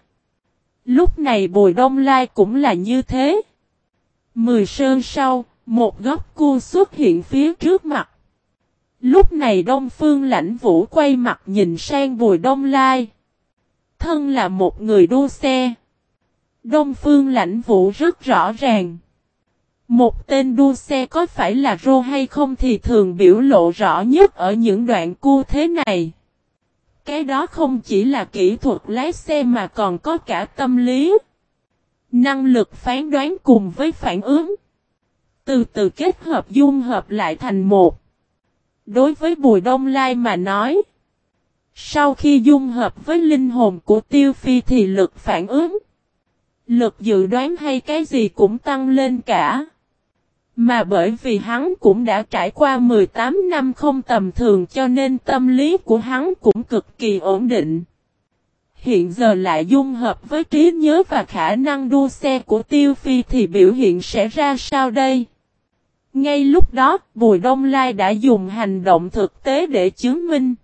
Lúc này Bùi Đông Lai cũng là như thế. Mười sơn sau, một góc cua xuất hiện phía trước mặt. Lúc này Đông Phương Lãnh Vũ quay mặt nhìn sang Bùi Đông Lai. Thân là một người đua xe. Đông Phương Lãnh Vũ rất rõ ràng. Một tên đua xe có phải là rô hay không thì thường biểu lộ rõ nhất ở những đoạn cua thế này. Cái đó không chỉ là kỹ thuật lái xe mà còn có cả tâm lý. Năng lực phán đoán cùng với phản ứng. Từ từ kết hợp dung hợp lại thành một. Đối với Bùi Đông Lai mà nói. Sau khi dung hợp với linh hồn của Tiêu Phi thì lực phản ứng. Lực dự đoán hay cái gì cũng tăng lên cả. Mà bởi vì hắn cũng đã trải qua 18 năm không tầm thường cho nên tâm lý của hắn cũng cực kỳ ổn định. Hiện giờ lại dung hợp với trí nhớ và khả năng đua xe của Tiêu Phi thì biểu hiện sẽ ra sao đây? Ngay lúc đó, Bùi Đông Lai đã dùng hành động thực tế để chứng minh.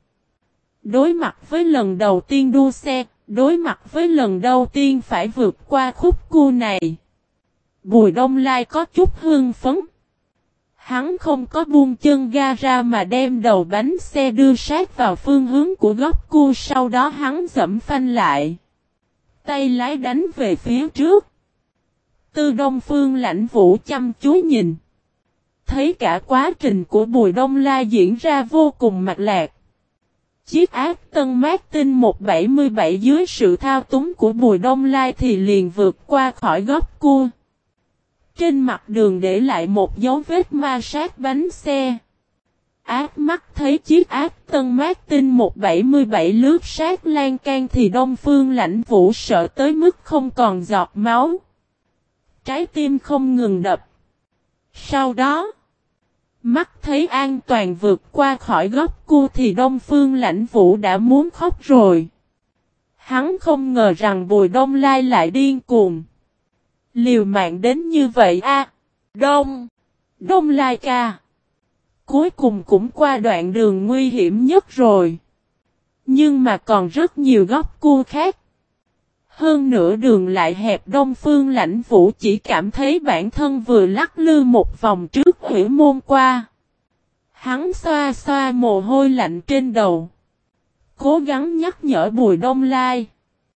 Đối mặt với lần đầu tiên đua xe, đối mặt với lần đầu tiên phải vượt qua khúc cua này. Bùi Đông Lai có chút hương phấn. Hắn không có buông chân ga ra mà đem đầu bánh xe đưa sát vào phương hướng của góc cua, sau đó hắn dẫm phanh lại. Tay lái đánh về phía trước. Tư Đông Phương lãnh vũ chăm chú nhìn. Thấy cả quá trình của Bùi Đông La diễn ra vô cùng mạch lạc. Chiếc ác tân Martin 177 dưới sự thao túng của Bùi Đông Lai thì liền vượt qua khỏi góc cua. Trên mặt đường để lại một dấu vết ma sát bánh xe. Ác mắt thấy chiếc ác tân Martin 177 lướt sát lan can thì Đông Phương lãnh vũ sợ tới mức không còn giọt máu. Trái tim không ngừng đập. Sau đó, mắt thấy an toàn vượt qua khỏi góc cua thì Đông Phương lãnh vũ đã muốn khóc rồi. Hắn không ngờ rằng Bùi Đông Lai lại điên cuồng. Liều mạng đến như vậy a Đông. Đông Lai ca. Cuối cùng cũng qua đoạn đường nguy hiểm nhất rồi. Nhưng mà còn rất nhiều góc cua khác. Hơn nữa đường lại hẹp đông phương lãnh vũ chỉ cảm thấy bản thân vừa lắc lư một vòng trước hủy môn qua. Hắn xoa xoa mồ hôi lạnh trên đầu. Cố gắng nhắc nhở bùi đông lai.